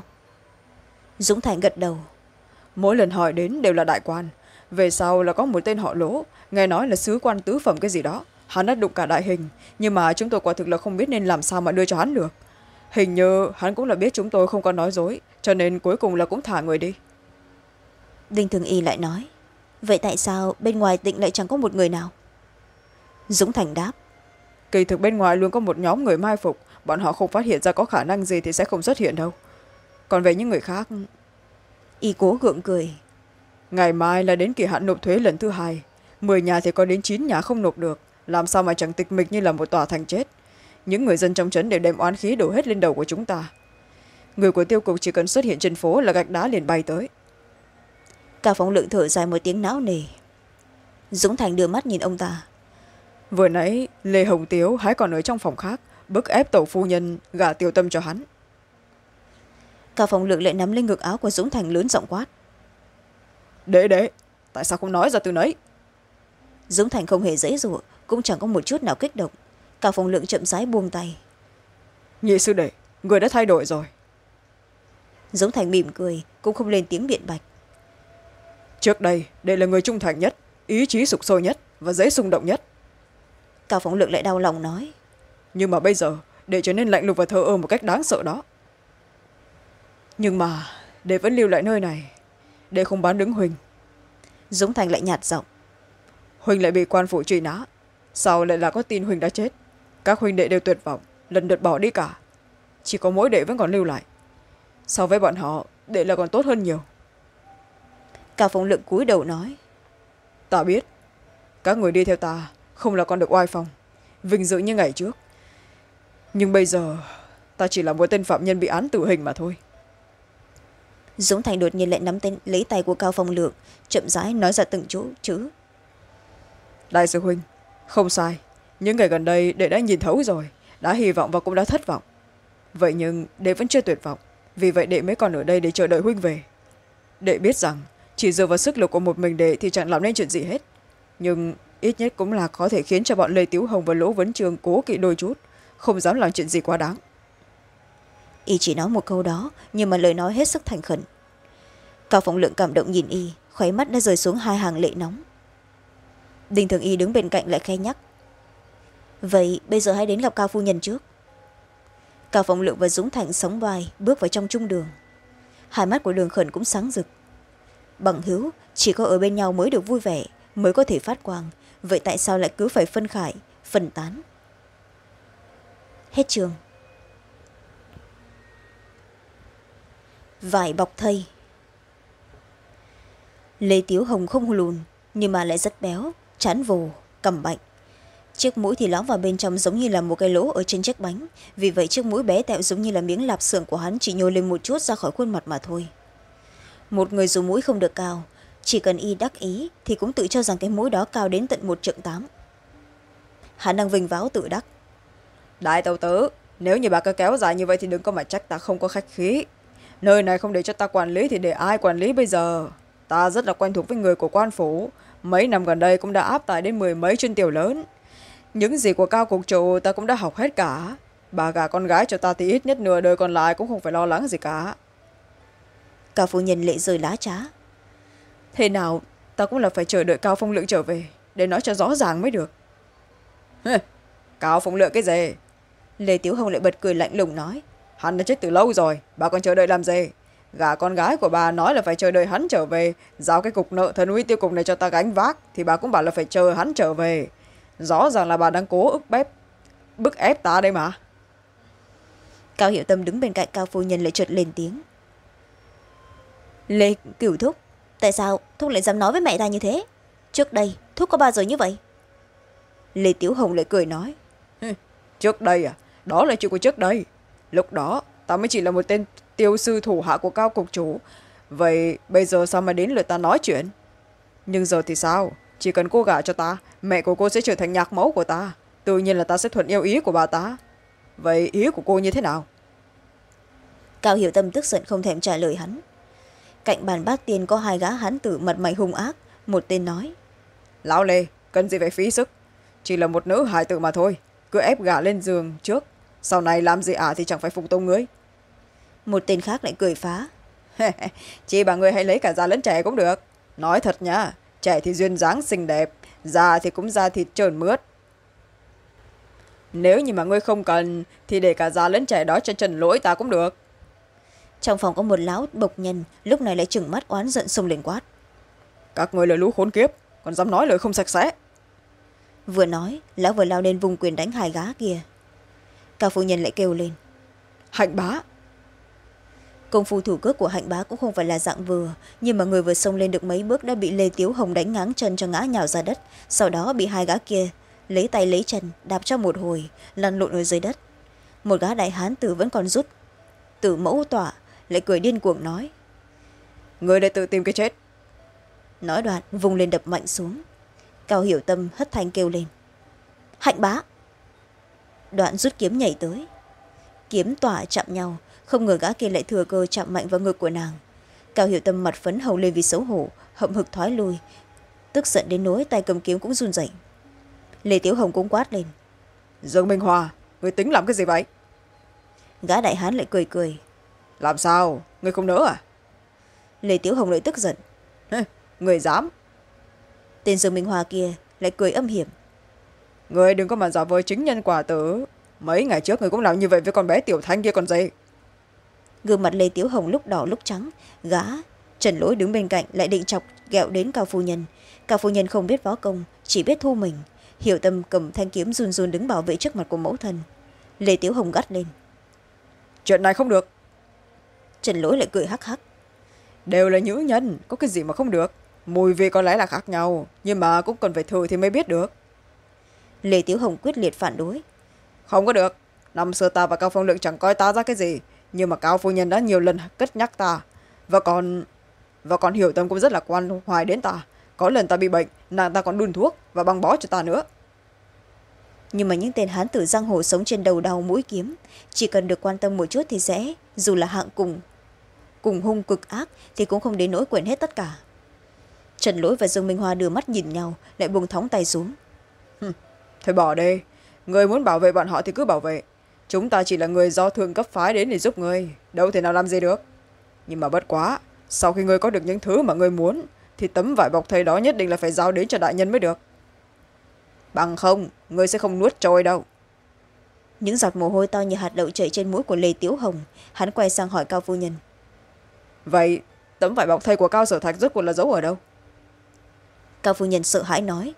S1: Dũng thành gật đầu.
S2: Mỗi lần hỏi đến đều là đại quan. Về sau là có một tên họ lỗ nghe nói là sứ quan tứ phẩm cái gì đó. Hắn đã đụng cả đại hình nhưng mà chúng tôi quả thực là không biết nên làm sao mà đưa cho hắn được. Hình như hắn cũng là biết chúng tôi không có nói dối cho nên cuối cùng là cũng thả người đi.
S1: Đinh thường y lại nói vậy tại sao bên ngoài định lại chẳng có một người nào? Dũng thành đáp
S2: kỳ thực bên ngoài luôn có một nhóm người mai phục bọn họ không phát hiện ra có khả năng gì thì sẽ không xuất hiện đâu. Còn về những người khác?
S1: Y cố gượng cười.
S2: Ngày mai là đến kỳ hạn nộp thuế lần thứ hai. Mười nhà thì có đến chín nhà không nộp được. Làm sao mà chẳng tịch mịch như là một tòa thành chết? Những người dân trong trấn đều đem oán khí đổ hết lên đầu của chúng ta. Người của tiêu cục chỉ cần xuất hiện trên phố là gạch đá liền bay tới.
S1: Cả phóng lượng thở dài một tiếng não nề dũng thành đưa mắt nhìn ông ta.
S2: Vừa nãy lê hồng tiếu hãy còn ở trong phòng khác bức ép tổ phu nhân gả tiêu tâm cho hắn.
S1: Cả phòng lượng lại nắm lên ngực áo của dũng thành lớn giọng quát.
S2: Đệ đệ tại sao không nói ra từ nấy?
S1: Dũng thành không hề dễ dụa cũng chẳng có một chút nào kích động. Cả phòng lượng chậm rãi buông tay.
S2: Nhị sư đệ người đã thay đổi rồi.
S1: Dũng thành mỉm cười cũng không lên tiếng biện bạch.
S2: Trước đây đệ là người trung thành nhất ý chí sục sôi nhất và dễ xung động nhất.
S1: Cao phóng lượng lại đau lòng nói
S2: nhưng mà bây giờ để trở nên lạnh lùng và thờ ơ một cách đáng sợ đó. Nhưng mà để vẫn lưu lại nơi này để không bán đứng huỳnh.
S1: Dũng thành lại nhạt giọng.
S2: Huỳnh lại bị quan phủ truy nã. Sau lại là có tin huỳnh đã chết? Các huynh đệ đều tuyệt vọng lần lượt bỏ đi cả. Chỉ có mỗi đệ vẫn còn lưu lại. So với bọn họ đệ là còn tốt hơn nhiều?
S1: Cao phong lượng cúi đầu nói.
S2: Ta biết các người đi theo ta không là còn được oai phong. Vinh dự như ngày trước nhưng bây giờ ta chỉ là một tên phạm nhân bị án tử hình mà thôi.
S1: Dũng thành đột nhiên lại nắm tên lấy tay của cao phong lượng chậm rãi nói ra từng chỗ chữ.
S2: Đại sư huynh không sai. Những ngày gần đây đệ đã nhìn thấu rồi đã hy vọng và cũng đã thất vọng. Vậy nhưng đệ vẫn chưa tuyệt vọng vì vậy đệ mới còn ở đây để chờ đợi huynh về. Đệ biết rằng chỉ dựa vào sức lực của một mình đệ thì chẳng làm nên chuyện gì hết. Nhưng ít nhất cũng là có thể khiến cho bọn lê tiếu hồng và lỗ vấn trường cố kỵ đôi chút không dám làm chuyện gì quá đáng.
S1: Y chỉ nói một câu đó, nhưng mà lời nói hết sức thành khẩn. Cao phong lượng cảm động nhìn y, khóe mắt đã rơi xuống hai hàng lệ nóng. Đinh thường y đứng bên cạnh lại khe nhắc. Vậy bây giờ hãy đến gặp cao phu nhân trước. Cao phong lượng và dũng thành sóng vai, bước vào trong trung đường. Hai mắt của đường khẩn cũng sáng rực. Bằng hữu, chỉ có ở bên nhau mới được vui vẻ, mới có thể phát quang. Vậy tại sao lại cứ phải phân khải, phân tán? Hết trường. Vải bọc thây. Lê tiếu hồng không lùn, nhưng mà lại rất béo, chán vồ cầm bệnh chiếc mũi thì lõm vào bên trong giống như là một cái lỗ ở trên chiếc bánh. Vì vậy chiếc mũi bé tẹo giống như là miếng lạp xưởng của hắn chỉ nhô lên một chút ra khỏi khuôn mặt mà thôi. Một người dù mũi không được cao, chỉ cần y đắc ý thì cũng tự cho rằng cái mũi đó cao đến tận một trượng tám. Hắn đang vinh váo tự đắc
S2: đại tàu tứ nếu như bà cứ kéo dài như vậy thì đừng có mà trách ta không có khách khí. Nơi này không để cho ta quản lý thì để ai quản lý bây giờ? Ta rất là quen thuộc với người của quan phủ. Mấy năm gần đây cũng đã áp tải đến mười mấy chuyên tiểu lớn. Những gì của cao cục chủ ta cũng đã học hết cả. Bà gà con gái cho ta thì ít nhất nửa đời còn lại cũng không phải lo lắng gì cả.
S1: Cao phu nhân lệ rơi lá trá.
S2: Thế nào ta cũng là phải chờ đợi cao phong lượng trở về để nói cho rõ ràng mới được. Cao phong lượng cái gì
S1: lê tiếu hồng lại bật cười lạnh lùng nói
S2: hắn đã chết từ lâu rồi bà còn chờ đợi làm gì? Gà con gái của bà nói là phải chờ đợi hắn trở về. Giao cái cục nợ thần uy tiêu cục này cho ta gánh vác thì bà cũng bảo là phải chờ hắn trở về. Rõ ràng là bà đang cố ức bếp bức ép ta đây mà.
S1: Cao hiệu tâm đứng bên cạnh cao phu nhân lại chợt lên tiếng. Lê cửu thúc tại sao thúc lại dám nói với mẹ ta như thế? Trước đây thúc có bao giờ như vậy? Lê tiểu hồng lại cười nói
S2: trước đây à đó là chuyện của trước đây. Lúc đó ta mới chỉ là một tên tiêu sư thủ hạ của cao cục chủ. Vậy bây giờ sao mà đến lượt ta nói chuyện? Nhưng giờ thì sao? Chỉ cần cô gả cho ta mẹ của cô sẽ trở thành nhạc mẫu của ta. Tự nhiên là ta sẽ thuận yêu ý của bà ta. Vậy ý của cô như thế nào?
S1: Cao hiểu tâm tức giận không thèm trả lời hắn. Cạnh bàn bát tiên có hai gã hán tử mặt mày hung ác. Một tên nói
S2: lão lê cần gì phải phí sức? Chỉ là một nữ hài tử mà thôi. Cứ ép gả lên giường trước sau này làm gì ả thì chẳng phải phục tông ngươi
S1: một tên khác lại cười phá.
S2: Chị bà ngươi hãy lấy cả già lẫn trẻ cũng được. Nói thật nhá trẻ thì duyên dáng xinh đẹp già thì cũng da thịt trơn mướt. Nếu như mà ngươi không cần thì để cả già lẫn trẻ đó cho trần lỗi ta cũng được.
S1: Trong phòng có một lão bộc nhân lúc này lại trừng mắt oán giận xông lên quát.
S2: Các người lời lũ khốn kiếp còn dám nói lời không sạch sẽ.
S1: Vừa nói lão vừa lao lên vùng quyền đánh hai gá kia cao phu nhân lại kêu lên.
S2: Hạnh bá.
S1: Công phu thủ cước của hạnh bá cũng không phải là dạng vừa nhưng mà người vừa xông lên được mấy bước đã bị lê tiếu hồng đánh ngáng chân cho ngã nhào ra đất sau đó bị hai gã kia lấy tay lấy chân đạp cho một hồi lăn lộn ở dưới đất. Một gã đại hán tử vẫn còn rút tử mẫu tỏa lại cười điên cuồng nói
S2: người lại tự tìm cái chết.
S1: Nói đoạn vùng lên đập mạnh xuống. Cao hiểu tâm hất thanh kêu lên. Hạnh bá đoạn rút kiếm nhảy tới. Kiếm tỏa chạm nhau không ngờ gã kia lại thừa cơ chạm mạnh vào ngực của nàng. Cao hiểu tâm mặt phấn hồng lên vì xấu hổ hậm hực thoái lui tức giận đến nỗi tay cầm kiếm cũng run rẩy. Lê tiếu hồng cũng quát lên.
S2: Dương minh hòa người tính làm cái gì vậy?
S1: Gã đại hán lại cười cười.
S2: Làm sao? Người không nỡ à?
S1: Lê tiếu hồng lại tức giận.
S2: Người dám.
S1: Tên dương minh hòa kia lại cười âm hiểm
S2: người đừng có mà giả vờ chính nhân quả tử. Mấy ngày trước người cũng làm như vậy với con bé tiểu thanh kia còn gì?
S1: Gương mặt lê tiếu hồng lúc đỏ lúc trắng gã trần lỗi đứng bên cạnh lại định chọc ghẹo đến cao phu nhân. Cao phu nhân không biết võ công chỉ biết thu mình. Hiểu tâm cầm thanh kiếm run run đứng bảo vệ trước mặt của mẫu thân. Lê tiếu hồng gắt lên.
S2: Chuyện này không được.
S1: Trần lỗi lại cười hắc hắc.
S2: Đều là nữ nhân có cái gì mà không được? Mùi vị có lẽ là khác nhau nhưng mà cũng cần phải thử thì mới biết được
S1: lê tiếu hồng quyết liệt phản đối.
S2: Không có được. Năm xưa ta và cao phong lượng chẳng coi ta ra cái gì nhưng mà cao phu nhân đã nhiều lần cất nhắc ta. Và còn và còn hiểu tâm cũng rất là quan hoài đến ta. Có lần ta bị bệnh nàng ta còn đun thuốc và băng bó cho ta nữa.
S1: Nhưng mà những tên hán tử giang hồ sống trên đầu đau mũi kiếm chỉ cần được quan tâm một chút thì sẽ dù là hạng cùng cùng hung cực ác thì cũng không đến nỗi quên hết tất cả. Trần lỗi và dương minh hoa đưa mắt nhìn nhau lại buông thóng tay xuống
S2: thôi bỏ đi. Người muốn bảo vệ bọn họ thì cứ bảo vệ. Chúng ta chỉ là người do thương cấp phái đến để giúp người đâu thể nào làm gì được. Nhưng mà bất quá sau khi ngươi có được những thứ mà ngươi muốn thì tấm vải bọc thầy đó nhất định là phải giao đến cho đại nhân mới được. Bằng không ngươi sẽ không nuốt trôi đâu.
S1: Những giọt mồ hôi to như hạt đậu chảy trên mũi của lê tiếu hồng hắn quay sang hỏi cao phu nhân.
S2: Vậy tấm vải bọc thầy của cao sở thạch rốt cuộc là giấu ở đâu?
S1: Cao phu nhân sợ hãi nói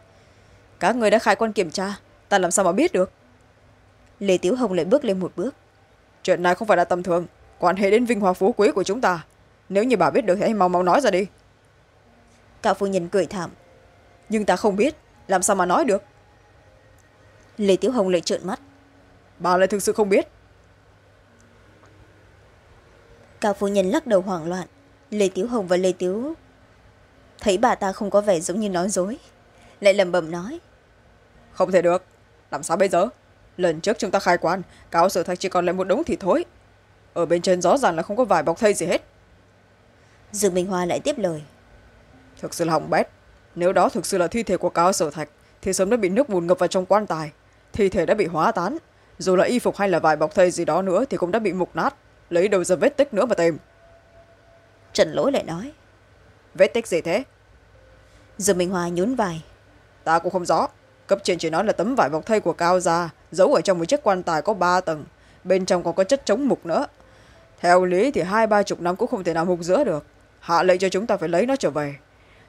S2: các người đã khai quan kiểm tra, ta làm sao mà biết được?
S1: Lê tiếu hồng lại bước lên một bước.
S2: Chuyện này không phải là tầm thường, quan hệ đến vinh hoa phú quý của chúng ta. Nếu như bà biết được thì hãy mau mau nói ra đi.
S1: Cả phu nhân cười thảm.
S2: Nhưng ta không biết, làm sao mà nói được?
S1: Lê tiếu hồng lại trợn mắt.
S2: Bà lại thực sự không biết.
S1: Cao phu nhân lắc đầu hoảng loạn. Lê tiếu hồng và lê tiếu thấy bà ta không có vẻ giống như nói dối, lại lẩm bẩm nói
S2: không thể được. Làm sao bây giờ? Lần trước chúng ta khai quan cáo sở thạch chỉ còn lại một đống thịt thối. Ở bên trên rõ ràng là không có vải bọc thây gì hết.
S1: Dương minh hoa lại tiếp lời.
S2: Thực sự là hỏng bét. Nếu đó thực sự là thi thể của cao sở thạch thì sớm đã bị nước bùn ngập vào trong quan tài. Thi thể đã bị hóa tán. Dù là y phục hay là vải bọc thây gì đó nữa thì cũng đã bị mục nát. Lấy đầu giờ vết tích nữa mà tìm.
S1: Trần lỗi lại nói.
S2: Vết tích gì thế?
S1: Dương minh hoa nhún vai.
S2: Ta cũng không rõ cấp trên chỉ nói là tấm vải bọc thây của cao gia, giấu ở trong một chiếc quan tài có ba tầng, bên trong còn có chất chống mục nữa. Theo lý thì hai, ba chục năm cũng không thể nào mục giữa được. Hạ lệnh cho chúng ta phải lấy nó trở về.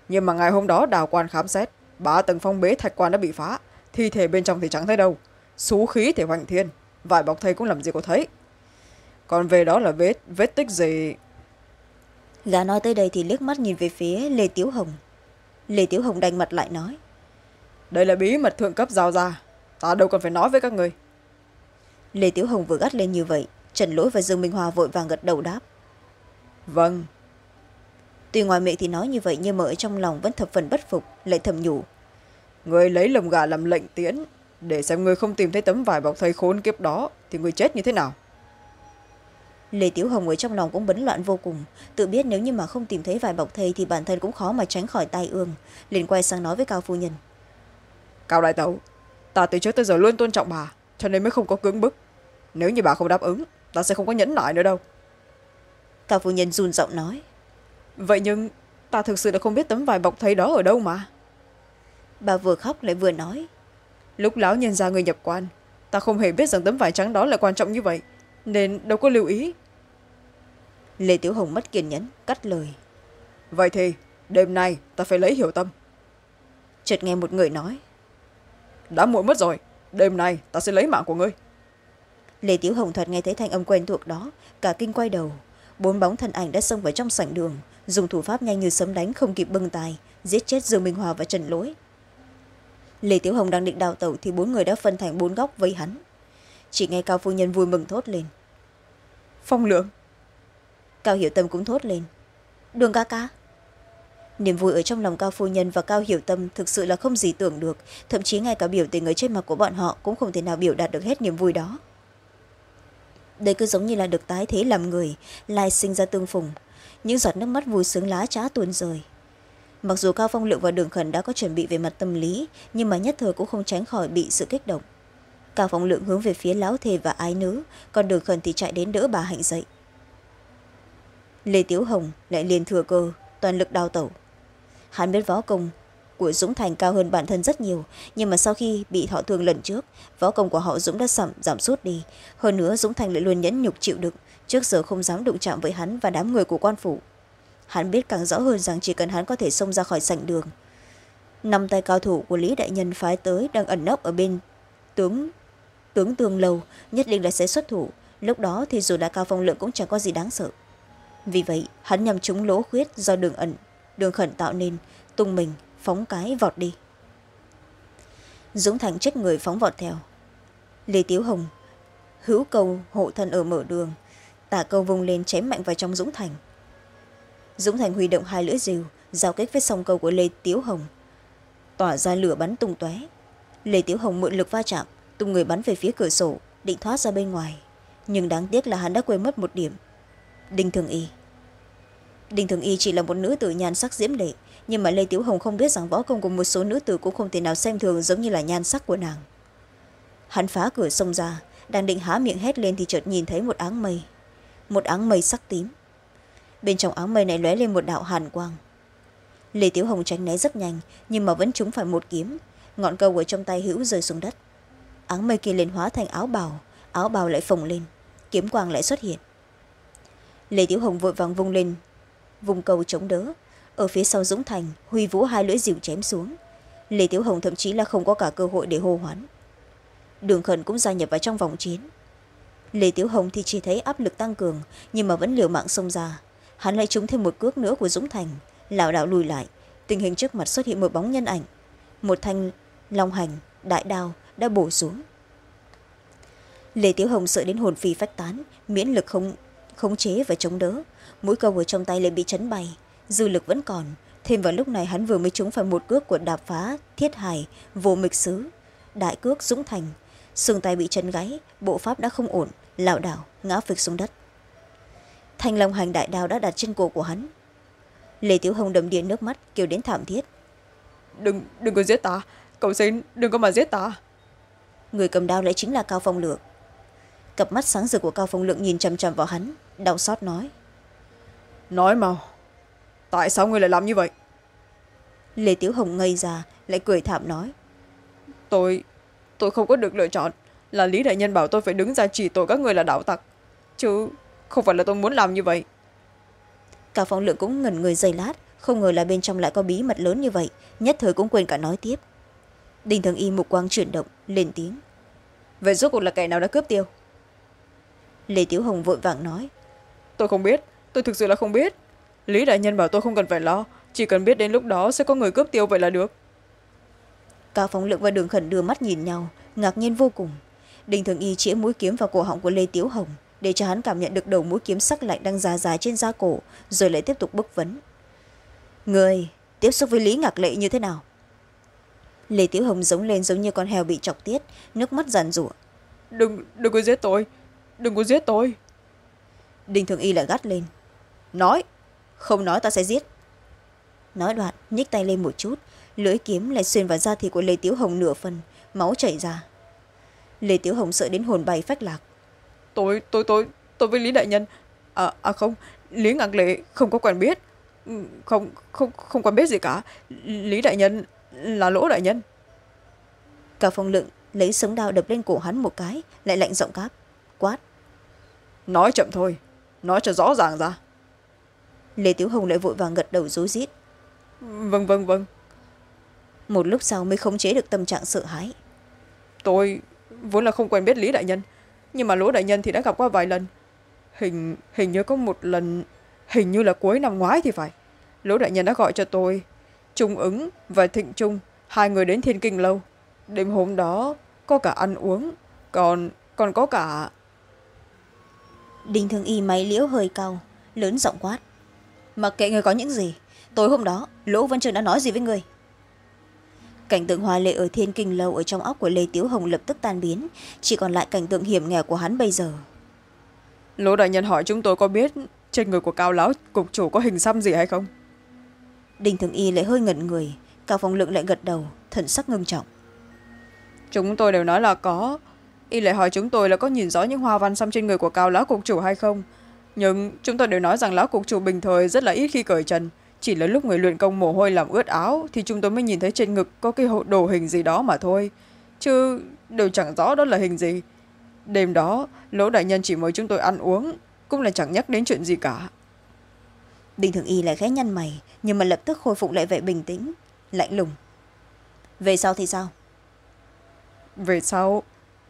S2: Nhưng mà ngày hôm đó đào quan khám xét, ba tầng phong bế thạch quan đã bị phá, thi thể bên trong thì chẳng thấy đâu. Xú khí thì hoành thiên, vải bọc thây cũng làm gì có thấy. Còn về đó là vết vết tích gì?
S1: Gã nói tới đây thì liếc mắt nhìn về phía lê tiếu hồng. Lê tiếu hồng đành mặt lại nói
S2: đây là bí mật thượng cấp giao ra. Ta đâu cần phải nói với các người.
S1: Lê tiếu hồng vừa gắt lên như vậy trần lỗi và dương minh hoa vội vàng gật đầu đáp.
S2: Vâng.
S1: Tuy ngoài miệng thì nói như vậy nhưng mà ở trong lòng vẫn thập phần bất phục lại thầm nhủ.
S2: Người lấy lồng gà làm lệnh tiễn để xem người không tìm thấy tấm vải bọc thầy khốn kiếp đó thì người chết như thế nào?
S1: Lê tiếu hồng ở trong lòng cũng bấn loạn vô cùng. Tự biết nếu như mà không tìm thấy vải bọc thầy thì bản thân cũng khó mà tránh khỏi tai ương. Liền quay sang nói với cao phu nhân
S2: cao đại tẩu ta từ trước tới giờ luôn tôn trọng bà cho nên mới không có cưỡng bức. Nếu như bà không đáp ứng ta sẽ không có nhẫn nại nữa đâu.
S1: Cao phu nhân run giọng nói.
S2: Vậy nhưng ta thực sự là không biết tấm vải bọc thầy đó ở đâu mà.
S1: Bà vừa khóc lại vừa nói.
S2: Lúc lão nhân ra người nhập quan ta không hề biết rằng tấm vải trắng đó là quan trọng như vậy nên đâu có lưu ý.
S1: Lê tiểu hồng mất kiên nhẫn cắt lời.
S2: Vậy thì đêm nay ta phải lấy hiểu tâm.
S1: Chợt nghe một người nói
S2: đã muộn mất rồi. Đêm nay ta sẽ lấy mạng của ngươi.
S1: Lê tiểu hồng thoạt nghe thấy thanh âm quen thuộc đó cả kinh quay đầu. Bốn bóng thân ảnh đã xông vào trong sảnh đường dùng thủ pháp nhanh như sấm đánh không kịp bưng tài giết chết dương minh hòa và trần lỗi. Lê tiểu hồng đang định đào tẩu thì bốn người đã phân thành bốn góc với hắn. Chỉ nghe cao phu nhân vui mừng thốt lên.
S2: Phong lượng.
S1: Cao hiểu tâm cũng thốt lên. Đường ca ca niềm vui ở trong lòng cao phu nhân và cao hiểu tâm thực sự là không gì tưởng được. Thậm chí ngay cả biểu tình ở trên mặt của bọn họ cũng không thể nào biểu đạt được hết niềm vui đó. Đây cứ giống như là được tái thế làm người, lai sinh ra tương phùng. Những giọt nước mắt vui sướng lá trá tuôn rơi mặc dù cao phong lượng và đường khẩn đã có chuẩn bị về mặt tâm lý, nhưng mà nhất thời cũng không tránh khỏi bị sự kích động. Cao phong lượng hướng về phía lão thề và ái nữ, còn đường khẩn thì chạy đến đỡ bà hạnh dậy. Lê tiếu hồng lại liền thừa cơ, toàn lực đào tẩu hắn biết võ công của dũng thành cao hơn bản thân rất nhiều nhưng mà sau khi bị thọ thương lần trước võ công của họ dũng đã giảm, giảm sút đi. Hơn nữa dũng thành lại luôn nhẫn nhục chịu đựng trước giờ không dám đụng chạm với hắn và đám người của quan phủ. Hắn biết càng rõ hơn rằng chỉ cần hắn có thể xông ra khỏi sảnh đường. Năm tay cao thủ của lý đại nhân phái tới đang ẩn nấp ở bên tướng tướng tương lâu nhất định là sẽ xuất thủ. Lúc đó thì dù đã cao phong lượng cũng chẳng có gì đáng sợ. Vì vậy hắn nhằm trúng lỗ khuyết do đường ẩn đường khẩn tạo nên, tung mình, phóng cái vọt đi. Dũng thành trách người phóng vọt theo. Lê tiếu hồng, hữu cầu hộ thân ở mở đường, tả câu vung lên chém mạnh vào trong dũng thành. Dũng thành huy động hai lưỡi rìu, giao kích với song câu của lê tiếu hồng. Tỏa ra lửa bắn tung tóe. Lê tiếu hồng mượn lực va chạm, tung người bắn về phía cửa sổ, định thoát ra bên ngoài. Nhưng đáng tiếc là hắn đã quên mất một điểm. Đinh thường y đinh thường y chỉ là một nữ tử nhan sắc diễm lệ, nhưng mà lê tiếu hồng không biết rằng võ công của một số nữ tử cũng không thể nào xem thường giống như là nhan sắc của nàng. Hắn phá cửa xông ra, đang định há miệng hét lên thì chợt nhìn thấy một áng mây. Một áng mây sắc tím. Bên trong áng mây này lóe lên một đạo hàn quang. Lê tiếu hồng tránh né rất nhanh, nhưng mà vẫn trúng phải một kiếm. Ngọn câu ở trong tay hữu rơi xuống đất. Áng mây kia liền hóa thành áo bào áo bào lại phồng lên, kiếm quang lại xuất hiện. Lê tiểu hồng vội vàng vung lên vùng cầu chống đỡ. Ở phía sau dũng thành, huy vũ hai lưỡi dìu chém xuống. Lê tiếu hồng thậm chí là không có cả cơ hội để hô hoán. Đường khẩn cũng gia nhập vào trong vòng chiến. Lê tiếu hồng thì chỉ thấy áp lực tăng cường, nhưng mà vẫn liều mạng xông ra. Hắn lại trúng thêm một cước nữa của dũng thành, lảo đảo lùi lại. Tình hình trước mặt xuất hiện một bóng nhân ảnh. Một thanh long hành, đại đao đã bổ xuống. Lê tiếu hồng sợ đến hồn phi phách tán, miễn lực không, khống chế và chống đỡ mũi câu ở trong tay lại bị chấn bay dư lực vẫn còn. Thêm vào lúc này hắn vừa mới trúng phải một cước của đạp phá thiết hải vô mịch sứ. Đại cước dũng thành. Xương tay bị chân gáy bộ pháp đã không ổn. Lảo đảo ngã phịch xuống đất. Thanh long hành đại đao đã đặt trên cổ của hắn. Lê tiểu hồng đầm điện nước mắt kêu đến thảm thiết.
S2: Đừng đừng có giết ta. Cậu xin đừng có mà giết ta.
S1: Người cầm đao lại chính là cao phong lượng. Cặp mắt sáng rực của cao phong lượng nhìn chằm chằm vào hắn đau xót nói
S2: nói mau tại sao ngươi lại làm như vậy?
S1: Lê tiểu hồng ngây ra lại cười thảm nói.
S2: Tôi tôi không có được lựa chọn. Là lý đại nhân bảo tôi phải đứng ra chỉ tội các người là đạo tặc. Chứ không phải là tôi muốn làm như vậy.
S1: Cao phong lượng cũng ngẩn người giây lát không ngờ là bên trong lại có bí mật lớn như vậy nhất thời cũng quên cả nói tiếp. Đinh thường y mục quang chuyển động lên tiếng.
S2: Vậy rốt cuộc là kẻ nào đã cướp tiêu?
S1: Lê tiểu hồng vội vàng nói.
S2: Tôi không biết tôi thực sự là không biết. Lý đại nhân bảo tôi không cần phải lo. Chỉ cần biết đến lúc đó sẽ có người cướp tiêu vậy là được.
S1: Cao phóng lượng và đường khẩn đưa mắt nhìn nhau ngạc nhiên vô cùng. Đình thường y chĩa mũi kiếm vào cổ họng của lê tiểu hồng để cho hắn cảm nhận được đầu mũi kiếm sắc lạnh đang già dài trên da cổ rồi lại tiếp tục bức vấn. Người tiếp xúc với lý ngạc lệ như thế nào? Lê tiểu hồng giống lên giống như con heo bị chọc tiết nước mắt giàn rủa
S2: đừng đừng có giết tôi. Đừng có giết tôi.
S1: Đinh thường y lại gắt lên nói không nói ta sẽ giết. Nói đoạn nhích tay lên một chút lưỡi kiếm lại xuyên vào da thịt của lê tiếu hồng nửa phần máu chảy ra. Lê tiếu hồng sợ đến hồn bay phách lạc.
S2: Tôi tôi tôi tôi với lý đại nhân à, à không lý ngạc lệ không có quen biết. Ừ, không không không quen biết gì cả. Lý đại nhân là lỗ đại nhân.
S1: Cao phong lượng lấy sống đao đập lên cổ hắn một cái lại lạnh giọng cáp quát.
S2: Nói chậm thôi nói cho rõ ràng ra
S1: lê tiểu hồng lại vội vàng gật đầu rối rít.
S2: Vâng vâng vâng.
S1: Một lúc sau mới khống chế được tâm trạng sợ hãi.
S2: Tôi vốn là không quen biết lý đại nhân nhưng mà lỗ đại nhân thì đã gặp qua vài lần. Hình hình như có một lần hình như là cuối năm ngoái thì phải. Lỗ đại nhân đã gọi cho tôi trung ứng và thịnh trung hai người đến thiên kinh lâu. Đêm hôm đó có cả ăn uống còn còn có cả
S1: đinh thường y máy liễu hơi cao lớn giọng quát mặc kệ người có những gì tối hôm đó lỗ văn trường đã nói gì với người? Cảnh tượng hoa lệ ở thiên kinh lâu ở trong óc của lê tiếu hồng lập tức tan biến chỉ còn lại cảnh tượng hiểm nghèo của hắn bây giờ.
S2: Lỗ đại nhân hỏi chúng tôi có biết trên người của cao lão cục chủ có hình xăm gì hay không?
S1: Đinh thường y lại hơi ngẩn người cao phong lượng lại gật đầu thần sắc ngưng trọng.
S2: Chúng tôi đều nói là có y lại hỏi chúng tôi là có nhìn rõ những hoa văn xăm trên người của cao lão cục chủ hay không nhưng chúng tôi đều nói rằng lão cục chủ bình thời rất là ít khi cởi trần. Chỉ là lúc người luyện công mồ hôi làm ướt áo thì chúng tôi mới nhìn thấy trên ngực có cái hộ đồ hình gì đó mà thôi. Chứ đều chẳng rõ đó là hình gì. Đêm đó lỗ đại nhân chỉ mời chúng tôi ăn uống cũng là chẳng nhắc đến chuyện gì cả.
S1: Đinh thường y lại khẽ nhăn mày nhưng mà lập tức khôi phục lại vẻ bình tĩnh lạnh lùng. Về sau thì sao?
S2: Về sau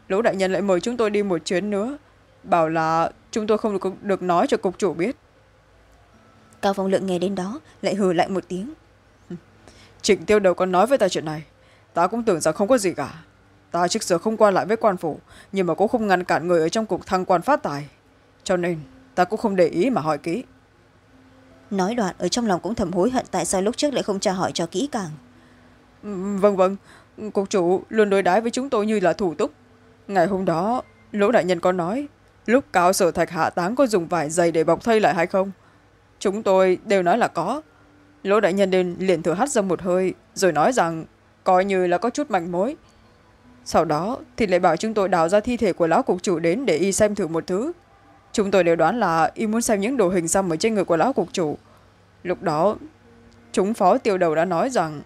S2: lỗ đại nhân lại mời chúng tôi đi một chuyến nữa bảo là chúng tôi không được, được nói cho cục chủ biết.
S1: Cao phong lượng nghe đến đó lại hừ lại một tiếng.
S2: Trịnh tiêu đầu còn nói với ta chuyện này. Ta cũng tưởng rằng không có gì cả. Ta trước giờ không qua lại với quan phủ nhưng mà cũng không ngăn cản người ở trong cục thăng quan phát tài. Cho nên ta cũng không để ý mà hỏi kỹ.
S1: Nói đoạn ở trong lòng cũng thầm hối hận tại sao lúc trước lại không tra hỏi cho kỹ càng?
S2: Vâng vâng. Cục chủ luôn đối đãi với chúng tôi như là thủ túc. Ngày hôm đó lỗ đại nhân có nói lúc cao sở thạch hạ táng có dùng vải dày để bọc thây lại hay không? Chúng tôi đều nói là có. Lỗ đại nhân đền liền thử hắt ra một hơi, rồi nói rằng, coi như là có chút manh mối. Sau đó, thì lại bảo chúng tôi đào ra thi thể của lão cục chủ đến để y xem thử một thứ. Chúng tôi đều đoán là y muốn xem những đồ hình xăm ở trên người của lão cục chủ. Lúc đó, chúng phó tiêu đầu đã nói rằng,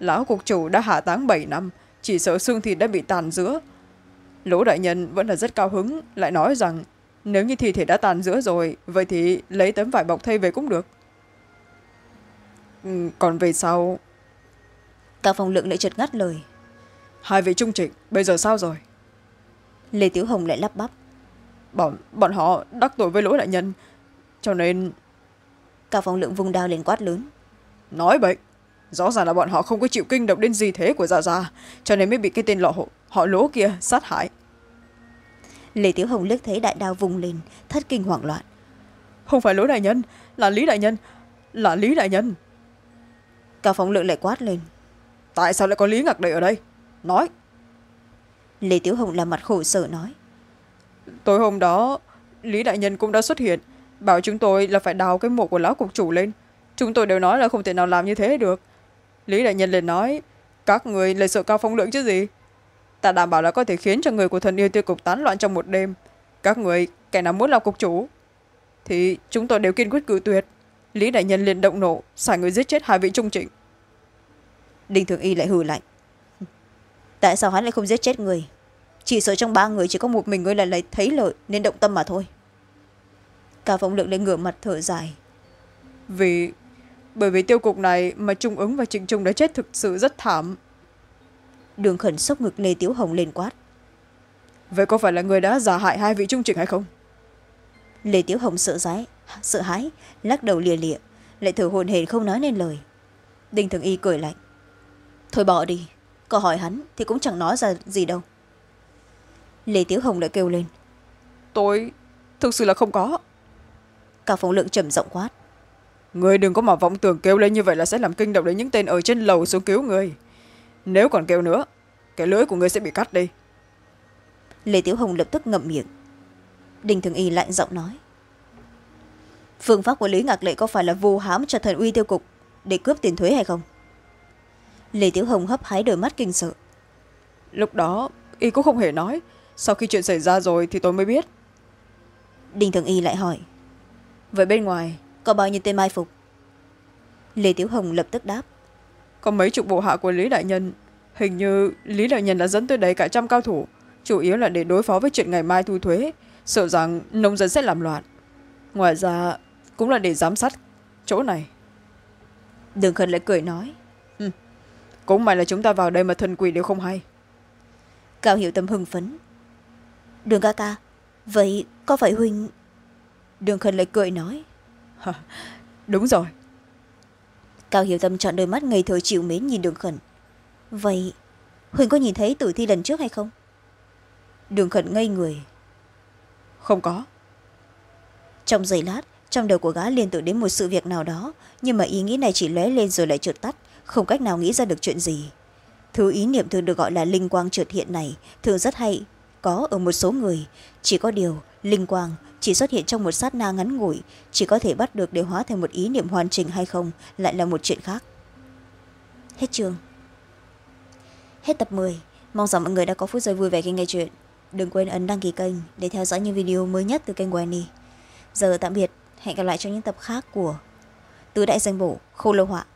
S2: lão cục chủ đã hạ táng bảy năm, chỉ sợ xương thịt đã bị tàn giữa lỗ đại nhân vẫn là rất cao hứng lại nói rằng nếu như thi thể đã tàn giữa rồi vậy thì lấy tấm vải bọc thay về cũng được. Ừ, còn về sau?
S1: Cả phòng lượng lại chợt ngắt lời.
S2: Hai vị trung trịnh bây giờ sao rồi?
S1: Lê tiểu hồng lại lắp bắp.
S2: Bọn bọn họ đắc tội với lỗi đại nhân cho nên
S1: cao phong lượng vùng đao lên quát lớn.
S2: Nói vậy rõ ràng là bọn họ không có chịu kinh động đến gì thế của dạ gia cho nên mới bị cái tên lọ hộ họ lỗ kia sát hại
S1: lê tiểu hồng liếc thấy đại đao vùng lên thất kinh hoảng loạn.
S2: Không phải lỗ đại nhân là lý đại nhân là lý đại nhân.
S1: Cao phong lượng lại quát lên.
S2: Tại sao lại có lý ngạc đệ ở đây? Nói.
S1: Lê tiểu hồng làm mặt khổ sở nói.
S2: Tối hôm đó lý đại nhân cũng đã xuất hiện bảo chúng tôi là phải đào cái mộ của lão cục chủ lên. Chúng tôi đều nói là không thể nào làm như thế được. Lý đại nhân liền nói các người lại sợ cao phong lượng chứ gì ta đảm bảo là có thể khiến cho người của thần yêu tiêu cục tán loạn trong một đêm. Các người kẻ nào muốn làm cục chủ thì chúng tôi đều kiên quyết cử tuyệt. Lý đại nhân liền động nộ xài người giết chết hai vị trung trịnh.
S1: Đinh thường y lại hừ lạnh. Tại sao hắn lại không giết chết người? Chỉ sợ trong ba người chỉ có một mình ngươi là lấy thấy lợi nên động tâm mà thôi. Cả phong lượng lại ngửa mặt thở dài.
S2: Vì bởi vì tiêu cục này mà trung ứng và trịnh trung đã chết thực sự rất thảm
S1: đường khẩn sốc ngực lê tiếu hồng lên quát.
S2: Vậy có phải là người đã giả hại hai vị trung trịnh hay không?
S1: Lê tiếu hồng sợ hãi sợ hãi lắc đầu lìa lịa lại thở hồn hển không nói nên lời. Đinh thường y cười lạnh. Thôi bỏ đi có hỏi hắn thì cũng chẳng nói ra gì đâu. Lê tiếu hồng lại kêu lên.
S2: Tôi thực sự là không có.
S1: Cả phòng lượng trầm giọng quát.
S2: Người đừng có mà vọng tưởng kêu lên như vậy là sẽ làm kinh động đến những tên ở trên lầu xuống cứu người nếu còn kêu nữa cái lưỡi của người sẽ bị cắt đi.
S1: Lê tiếu hồng lập tức ngậm miệng. Đinh thường y lạnh giọng nói. Phương pháp của lý ngạc lệ có phải là vô hám cho thần uy tiêu cục để cướp tiền thuế hay không? Lê tiếu hồng hấp hái đôi mắt kinh sợ.
S2: Lúc đó y cũng không hề nói. Sau khi chuyện xảy ra rồi thì tôi mới biết.
S1: Đinh thường y lại hỏi. Vậy bên ngoài có bao nhiêu tên mai phục? Lê tiếu hồng lập tức đáp
S2: có mấy chục bộ hạ của lý đại nhân. Hình như lý đại nhân đã dẫn tới đấy cả trăm cao thủ chủ yếu là để đối phó với chuyện ngày mai thu thuế sợ rằng nông dân sẽ làm loạn. Ngoài ra cũng là để giám sát chỗ này.
S1: Đường khẩn lại cười nói.
S2: Ừ. cũng may là chúng ta vào đây mà thần quỷ đều không hay.
S1: Cao hiểu tâm hưng phấn. Đường ca ca vậy có phải huynh đường khẩn lại cười nói.
S2: Đúng rồi
S1: cao hiểu tâm chọn đôi mắt ngây thơ chịu mến nhìn đường khẩn. Vậy huynh có nhìn thấy tử thi lần trước hay không? Đường khẩn ngây người.
S2: Không có.
S1: Trong giây lát trong đầu của gã liên tưởng đến một sự việc nào đó nhưng mà ý nghĩ này chỉ lóe lên rồi lại trượt tắt không cách nào nghĩ ra được chuyện gì. Thứ ý niệm thường được gọi là linh quang trượt hiện này thường rất hay có ở một số người chỉ có điều linh quang chỉ xuất hiện trong một sát na ngắn ngủi, chỉ có thể bắt được để hóa thành một ý niệm hoàn chỉnh hay không lại là một chuyện khác. Hết chương. Hết tập 10 mong rằng mọi người đã có phút giây vui vẻ khi nghe chuyện. Đừng quên ấn đăng ký kênh để theo dõi những video mới nhất từ kênh wendy. Giờ tạm biệt. Hẹn gặp lại trong những tập khác của tứ đại danh bổ khô lâu họa.